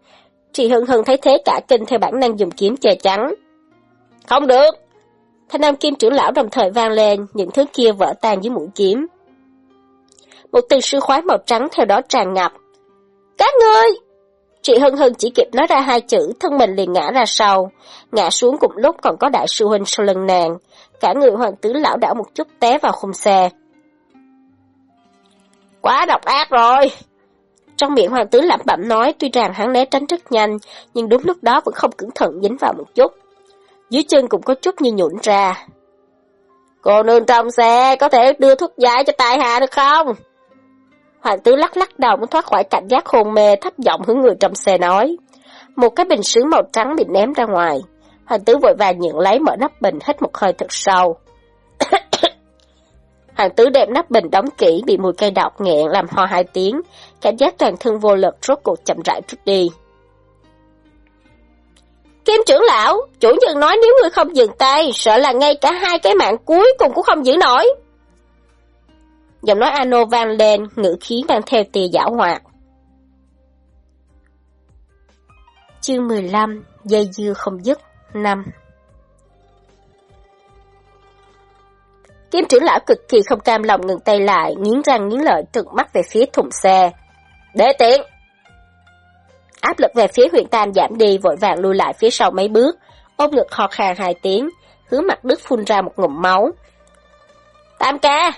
Trì Hân Hân thấy thế cả kinh theo bản năng dùng kiếm che chắn. Không được! Thanh nam kim trưởng lão đồng thời vang lên, những thứ kia vỡ tan dưới mũi kiếm. Một từ sư khoái màu trắng theo đó tràn ngập. Các ngươi! Trị Hân Hân chỉ kịp nói ra hai chữ, thân mình liền ngã ra sau. Ngã xuống cùng lúc còn có đại sư huynh sau lưng nàng. Cả người hoàng tử lão đảo một chút té vào khung xe. Quá độc ác rồi! Trong miệng hoàng tử lẩm bẩm nói tuy rằng hắn né tránh rất nhanh, nhưng đúng lúc đó vẫn không cẩn thận dính vào một chút. Dưới chân cũng có chút như nhũn ra. Cô nương trong xe, có thể đưa thuốc giải cho tài hạ được không? Hoàng tứ lắc lắc đầu muốn thoát khỏi cảnh giác hôn mê thấp giọng hướng người trong xe nói. Một cái bình sứ màu trắng bị ném ra ngoài. Hoàng tứ vội vàng nhận lấy mở nắp bình hít một hơi thật sâu. Hoàng tứ đem nắp bình đóng kỹ bị mùi cây độc nghẹn làm ho hai tiếng. Cảm giác toàn thân vô lực rốt cuộc chậm rãi rút đi. Kim trưởng lão, chủ nhân nói nếu ngươi không dừng tay, sợ là ngay cả hai cái mạng cuối cùng cũng không giữ nổi. Giọng nói Ano vang lên, ngữ khí mang theo tia giả hoạt. Chương 15, dây dưa không dứt, 5 Kim trưởng lão cực kỳ không cam lòng ngừng tay lại, nghiến răng nghiến lợi trừng mắt về phía thùng xe. Để tiện! Áp lực về phía huyện Tam giảm đi, vội vàng lui lại phía sau mấy bước, ôm ngực ho khan hai tiếng, hướng mặt Đức phun ra một ngụm máu. Tam ca!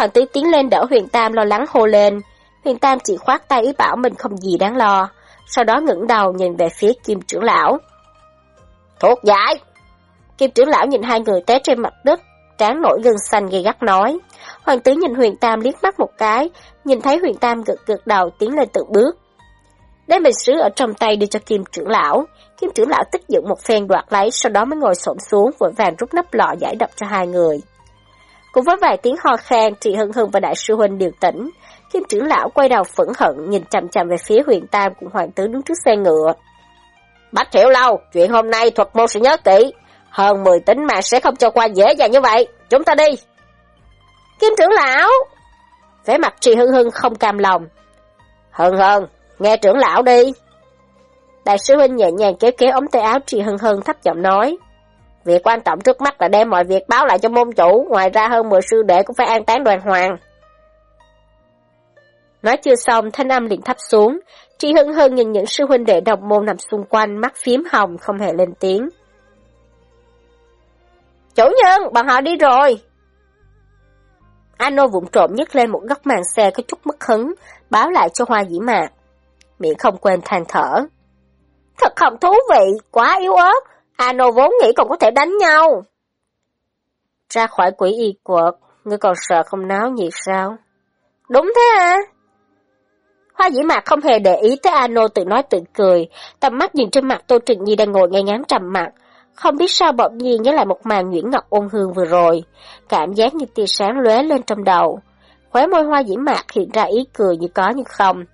Hoàng tứ tiến lên đỡ huyền Tam lo lắng hô lên. Huyền Tam chỉ khoát tay ý bảo mình không gì đáng lo, sau đó ngẩng đầu nhìn về phía kim trưởng lão. Thuộc giải! Kim trưởng lão nhìn hai người té trên mặt đất, trán nổi gân xanh gây gắt nói. Hoàng tứ nhìn huyền Tam liếc mắt một cái, nhìn thấy huyền Tam gật gật đầu tiến lên từng bước. Đem bình sứ ở trong tay đưa cho kim trưởng lão. Kim trưởng lão tích dựng một phen đoạt lấy, sau đó mới ngồi xổm xuống, vội vàng rút nắp lọ giải độc cho hai người. Cùng với vài tiếng ho khan, Trị Hưng Hưng và Đại sư Huynh đều tỉnh. Kim trưởng lão quay đầu phẫn hận, nhìn chằm chằm về phía huyền tam cùng hoàng tử đứng trước xe ngựa. Bách hiểu lâu, chuyện hôm nay thuật môn sẽ nhớ kỹ. Hơn 10 tính mạng sẽ không cho qua dễ dàng như vậy. Chúng ta đi. Kim trưởng lão! Vẻ mặt Trì Hưng Hưng không cam lòng. Hưng Hưng, nghe trưởng lão đi. Đại sư huynh nhẹ nhàng kéo kéo ống tay áo Trì Hưng Hưng thấp giọng nói. Việc quan trọng trước mắt là đem mọi việc báo lại cho môn chủ, ngoài ra hơn 10 sư đệ cũng phải an táng đoàn hoàng. Nói chưa xong, thanh âm liền thấp xuống, Tri Hưng hơn nhìn những sư huynh đệ đồng môn nằm xung quanh, mắt phím hồng không hề lên tiếng. Chủ nhân, bọn họ đi rồi. Ano vụng trộm nhấc lên một góc màn xe có chút mất hứng, báo lại cho hoa dĩ mạc. Miệng không quên than thở. Thật không thú vị, quá yếu ớt. Ano vốn nghĩ còn có thể đánh nhau. Ra khỏi quỷ y quật, ngươi còn sợ không náo nhiệt sao? Đúng thế à? Hoa dĩ mạc không hề để ý tới Ano tự nói tự cười, tầm mắt nhìn trên mặt Tô Trịnh Nhi đang ngồi ngay ngắn trầm mặt. Không biết sao bỗng nhiên nhớ lại một màn Nguyễn Ngọc ôn hương vừa rồi, cảm giác như tia sáng lóe lên trong đầu. Khóe môi hoa dĩ mạc hiện ra ý cười như có như không.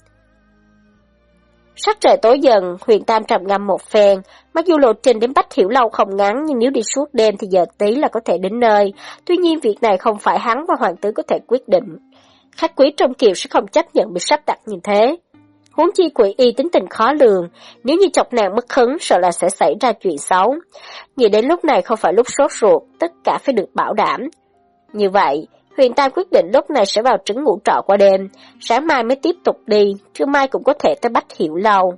Sắc trời tối dần, huyền tam trầm ngâm một phen, mặc dù lộ trình đến Bách Hiểu Lâu không ngắn nhưng nếu đi suốt đêm thì giờ tí là có thể đến nơi. Tuy nhiên việc này không phải hắn và hoàng tử có thể quyết định. Khách quý trong kiều sẽ không chấp nhận bị sắp đặt như thế. Huống chi quỷ y tính tình khó lường, nếu như chọc nàng mất hứng sợ là sẽ xảy ra chuyện xấu. Nghĩ đến lúc này không phải lúc sốt ruột, tất cả phải được bảo đảm. Như vậy, Huyền Tam quyết định lúc này sẽ vào trứng ngủ trọ qua đêm, sáng mai mới tiếp tục đi, trưa mai cũng có thể tới Bách Hiểu Lâu.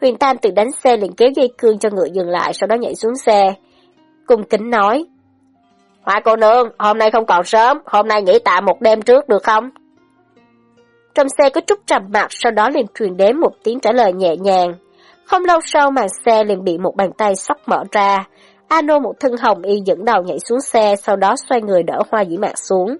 Huyền Tam tự đánh xe liền kéo dây cương cho ngựa dừng lại, sau đó nhảy xuống xe. Cung kính nói, Hoa cô nương, hôm nay không còn sớm, hôm nay nghỉ tạm một đêm trước được không? Trong xe có chút trầm mặt, sau đó liền truyền đến một tiếng trả lời nhẹ nhàng. Không lâu sau màn xe liền bị một bàn tay sóc mở ra. Ano một thân hồng y dẫn đầu nhảy xuống xe, sau đó xoay người đỡ hoa dĩ mạc xuống.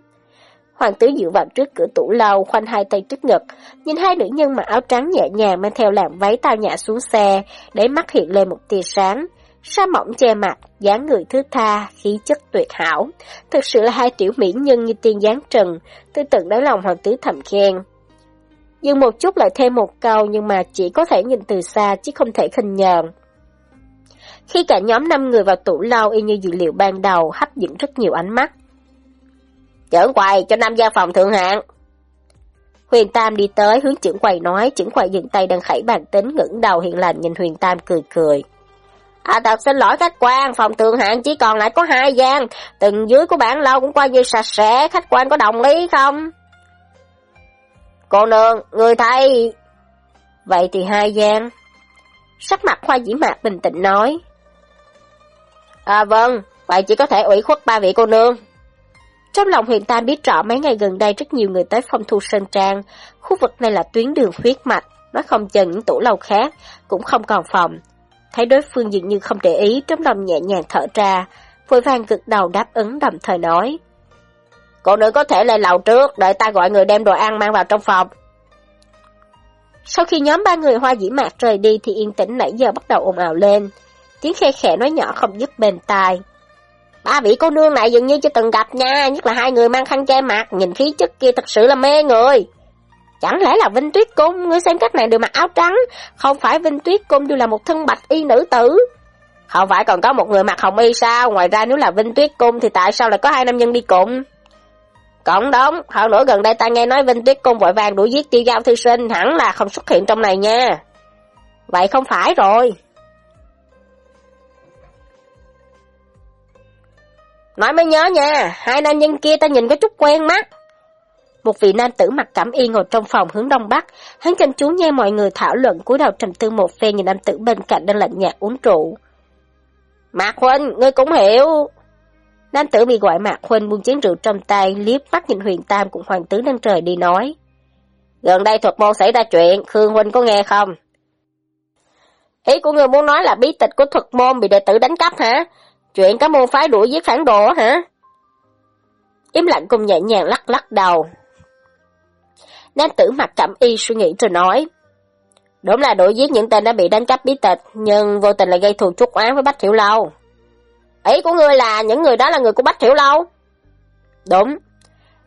Hoàng tử dựa vào trước cửa tủ lâu, khoanh hai tay trước ngực, nhìn hai nữ nhân mặc áo trắng nhẹ nhàng mang theo làn váy tao nhã xuống xe, để mắt hiện lên một tia sáng. Sa mỏng che mặt, dáng người thứ tha, khí chất tuyệt hảo. Thực sự là hai tiểu mỹ nhân như tiên dáng trần, tư tưởng đáy lòng hoàng tử thầm khen. Dừng một chút lại thêm một câu nhưng mà chỉ có thể nhìn từ xa chứ không thể khinh nhờn. Khi cả nhóm năm người vào tủ lâu y như dữ liệu ban đầu hấp dẫn rất nhiều ánh mắt. Trưởng quầy cho năm gia phòng thượng hạng. Huyền Tam đi tới hướng trưởng quầy nói, trưởng quầy dừng tay đang khẩy bàn tính ngẩng đầu hiện lành nhìn Huyền Tam cười cười. À thật xin lỗi khách quan, phòng thượng hạng chỉ còn lại có hai gian, từng dưới của bản lâu cũng coi như sạch sẽ, khách quan có đồng ý không? Cô nương, người thầy Vậy thì hai gian. Sắc mặt khoa dĩ mạc bình tĩnh nói. À vâng, vậy chỉ có thể ủy khuất ba vị cô nương. Trong lòng huyền tam biết rõ mấy ngày gần đây rất nhiều người tới phong thu sơn trang. Khu vực này là tuyến đường huyết mạch, nói không chừng những tủ lâu khác, cũng không còn phòng. Thấy đối phương dường như không để ý, trong lòng nhẹ nhàng thở ra, vội vàng gật đầu đáp ứng đồng thời nói. Cô nữ có thể lên lầu trước, đợi ta gọi người đem đồ ăn mang vào trong phòng. Sau khi nhóm ba người hoa dĩ mạc rời đi thì yên tĩnh nãy giờ bắt đầu ồn ào lên. Tiếng khe khẽ nói nhỏ không dứt bên tai. Ba vị cô nương này dường như chưa từng gặp nha, nhất là hai người mang khăn che mặt, nhìn khí chất kia thật sự là mê người. Chẳng lẽ là Vinh Tuyết Cung, ngươi xem các nàng đều mặc áo trắng, không phải Vinh Tuyết Cung đều là một thân bạch y nữ tử. Không phải còn có một người mặc hồng y sao, ngoài ra nếu là Vinh Tuyết Cung thì tại sao lại có hai nam nhân đi cùng? Cộng đúng, hơn nữa gần đây ta nghe nói Vinh Tuyết Cung vội vàng đuổi giết tiêu giao thư sinh, hẳn là không xuất hiện trong này nha. Vậy không phải rồi. Nói mới nhớ nha, hai nam nhân kia ta nhìn có chút quen mắt. Một vị nam tử mặt cảm y ngồi trong phòng hướng đông bắc, hắn chăm chú nghe mọi người thảo luận cúi đầu trầm tư một phen nhìn nam tử bên cạnh đang lạnh nhạt uống rượu. Mạc Huynh, ngươi cũng hiểu. Nam tử bị gọi Mạc Huynh buông chén rượu trong tay, liếc mắt nhìn huyền tam cùng hoàng tướng đang trời đi nói. Gần đây thuật môn xảy ra chuyện, Khương Huynh có nghe không? Ý của người muốn nói là bí tịch của thuật môn bị đệ tử đánh cắp hả? Chuyện cả môn phái đuổi giết phản đồ hả? Im lặng cùng nhẹ nhàng lắc lắc đầu. Nam tử mặt cẩm y suy nghĩ rồi nói. Đúng là đuổi giết những tên đã bị đánh cắp bí tịch, nhưng vô tình lại gây thù chuốc oán với Bách Hiểu Lâu. Ý của ngươi là những người đó là người của Bách Hiểu Lâu? Đúng.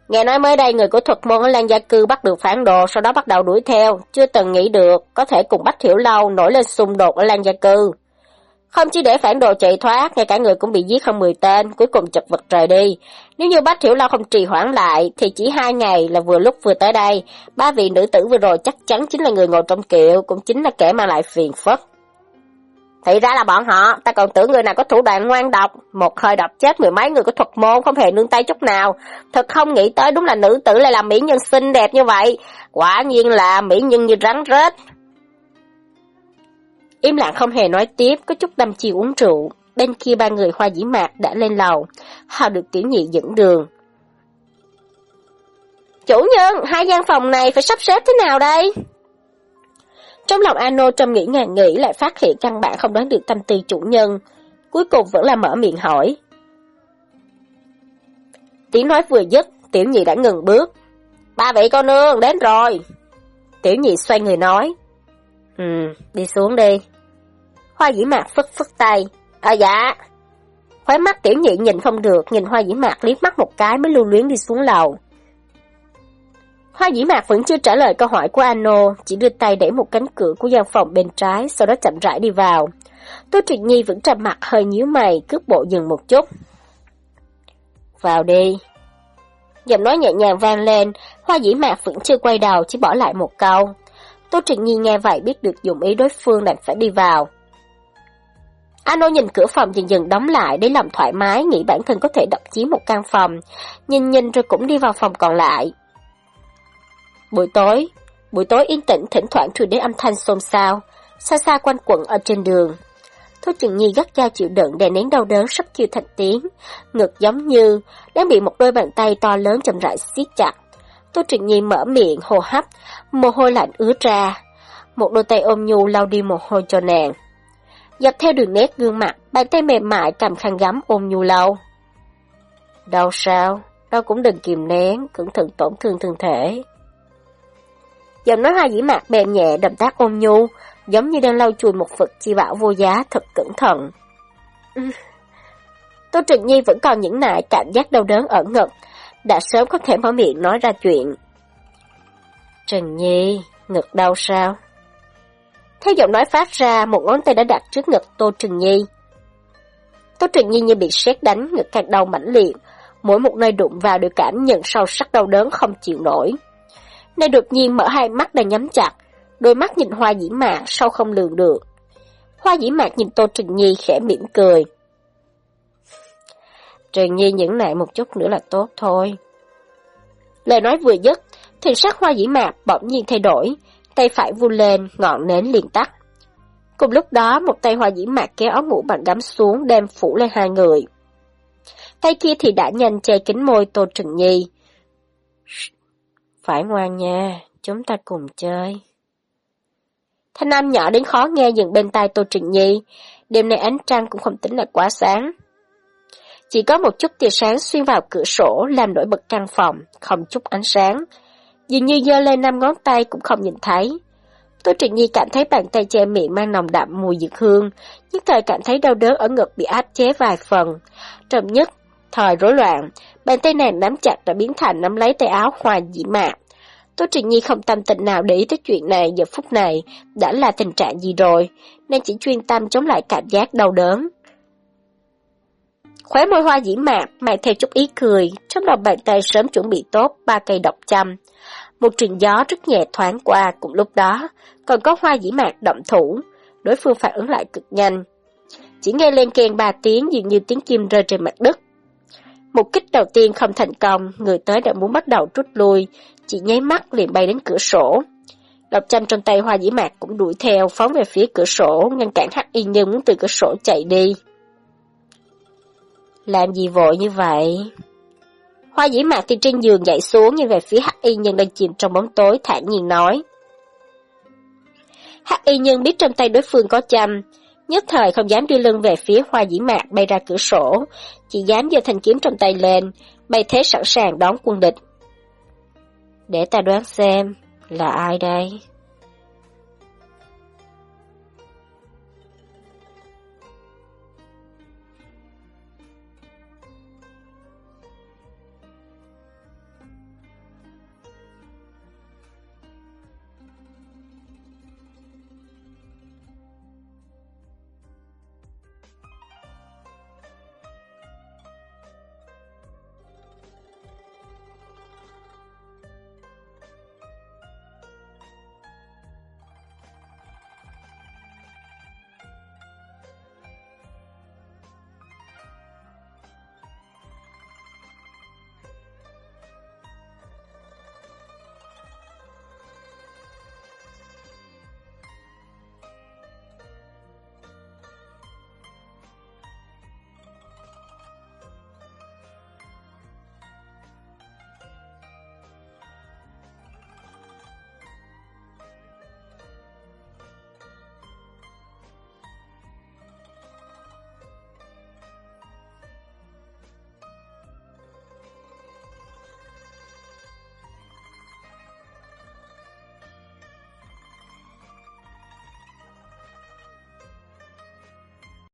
Nghe nói mới đây người của thuật môn ở Lan Gia Cư bắt được phản đồ, sau đó bắt đầu đuổi theo, chưa từng nghĩ được có thể cùng Bách Hiểu Lâu nổi lên xung đột ở Lan Gia Cư. Không chỉ để phản đồ chạy thoát, ngay cả người cũng bị giết không 10 tên, cuối cùng chật vật rời đi. Nếu như Bách Hiểu Lâu không trì hoãn lại, thì chỉ hai ngày là vừa lúc vừa tới đây. Ba vị nữ tử vừa rồi chắc chắn chính là người ngồi trong kiệu, cũng chính là kẻ mang lại phiền phức. Thì ra là bọn họ, ta còn tưởng người nào có thủ đoạn ngoan độc, một hơi độc chết mười mấy người có thuật môn không hề nương tay chút nào. Thật không nghĩ tới đúng là nữ tử lại làm mỹ nhân xinh đẹp như vậy, quả nhiên là mỹ nhân như rắn rết. Im lặng không hề nói tiếp, có chút đâm chiều uống rượu. Bên kia ba người hoa dĩ mạc đã lên lầu, họ được tiểu nhị dẫn đường. Chủ nhân, hai gian phòng này phải sắp xếp thế nào đây? Trong lòng Ano trầm nghĩ ngàn nghĩ lại phát hiện căn bản không đoán được tâm tư chủ nhân. Cuối cùng vẫn là mở miệng hỏi. Tiếng nói vừa dứt, tiểu nhị đã ngừng bước. Ba vị con nương, đến rồi. Tiểu nhị xoay người nói. Ừ, đi xuống đi. Hoa dĩ mạc phất phất tay. À dạ. Khói mắt tiểu nhị nhìn không được, nhìn hoa dĩ mạc liếc mắt một cái mới lưu luyến đi xuống lầu. Hoa dĩ mạc vẫn chưa trả lời câu hỏi của Ano, chỉ đưa tay đẩy một cánh cửa của gian phòng bên trái, sau đó chậm rãi đi vào. Tô Trịnh Nhi vẫn trầm mặt hơi nhíu mày, cướp bộ dừng một chút. Vào đi. Giọng nói nhẹ nhàng vang lên, hoa dĩ mạc vẫn chưa quay đầu, chỉ bỏ lại một câu. Tô Trịnh Nhi nghe vậy biết được dụng ý đối phương đành phải đi vào. Ano nhìn cửa phòng dần dần đóng lại để làm thoải mái, nghĩ bản thân có thể độc chiếm một căn phòng. Nhìn nhìn rồi cũng đi vào phòng còn lại. Buổi tối, buổi tối yên tĩnh thỉnh thoảng truyền đến âm thanh xôn xao, xa xa quanh quẩn ở trên đường. Thôi Trừng Nhi gắt gao chịu đựng đè nén đau đớn sắp kêu thành tiếng, ngực giống như đang bị một đôi bàn tay to lớn chậm rãi siết chặt. Tô Trừng Nhi mở miệng hô hấp, mồ hôi lạnh ứa ra. Một đôi tay ôm nhu lau đi mồ hôi cho nàng. Dọc theo đường nét gương mặt, bàn tay mềm mại cầm khăn gắm ôm nhu lâu Đau sao? Đau cũng đừng kìm nén, cẩn thận tổn thương thân thể. Giọng nói hoa dĩ mạc mềm nhẹ động tác ôm nhu, giống như đang lau chùi một vật chi bảo vô giá thật cẩn thận. Ừ. Tô Trịnh Nhi vẫn còn những nại cảm giác đau đớn ở ngực, đã sớm có thể mở miệng nói ra chuyện. Trần Nhi, ngực đau sao? Theo giọng nói phát ra, một ngón tay đã đặt trước ngực Tô Trừng Nhi. Tô Trừng Nhi như bị sét đánh, ngực càng đau mãnh liệt, mỗi một nơi đụng vào đều cảm nhận sâu sắc đau đớn không chịu nổi. nay đột nhiên mở hai mắt đang nhắm chặt, đôi mắt nhìn hoa dĩ mạc sâu không lường được. Hoa dĩ mạc nhìn Tô Trừng Nhi khẽ mỉm cười. Trừng Nhi nhẫn nại một chút nữa là tốt thôi. Lời nói vừa dứt, thì sắc hoa dĩ mạc bỗng nhiên thay đổi, tay phải vu lên, ngọn nến liền tắt. Cùng lúc đó, một tay hoa dĩ mạc kéo áo mũ bằng gắm xuống đem phủ lên hai người. Tay kia thì đã nhanh che kính môi Tô Trừng Nhi. Phải ngoan nha, chúng ta cùng chơi. Thanh âm nhỏ đến khó nghe dừng bên tai Tô Trừng Nhi, đêm nay ánh trăng cũng không tính là quá sáng. Chỉ có một chút tia sáng xuyên vào cửa sổ làm nổi bật căn phòng, không chút ánh sáng. Dường như giơ lên năm ngón tay cũng không nhìn thấy. Tô Trịnh Nhi cảm thấy bàn tay che miệng mang nồng đậm mùi dược hương, nhất thời cảm thấy đau đớn ở ngực bị áp chế vài phần. Trầm nhất, thời rối loạn, bàn tay nàng nắm chặt đã biến thành nắm lấy tay áo hoa dĩ mạc. Tô Trịnh Nhi không tâm tình nào để ý tới chuyện này giờ phút này, đã là tình trạng gì rồi, nên chỉ chuyên tâm chống lại cảm giác đau đớn. Khóe môi hoa dĩ mạc, mang theo chút ý cười, trong lòng bàn tay sớm chuẩn bị tốt ba cây độc châm. Một trận gió rất nhẹ thoáng qua cùng lúc đó, còn có hoa dĩ mạc động thủ, đối phương phản ứng lại cực nhanh. Chỉ nghe lên kèn ba tiếng dường như tiếng chim rơi trên mặt đất. Một kích đầu tiên không thành công, người tới đã muốn bắt đầu rút lui, chỉ nháy mắt liền bay đến cửa sổ. Độc chanh trong tay hoa dĩ mạc cũng đuổi theo, phóng về phía cửa sổ, ngăn cản hắc y nhân muốn từ cửa sổ chạy đi. Làm gì vội như vậy? Hoa dĩ mạc thì trên giường dậy xuống nhìn về phía hắc y nhân đang chìm trong bóng tối thản nhiên nói. Hắc y nhân biết trong tay đối phương có châm, nhất thời không dám đưa lưng về phía hoa dĩ mạc bay ra cửa sổ, chỉ dám giơ thanh kiếm trong tay lên, bay thế sẵn sàng đón quân địch. Để ta đoán xem, là ai đây?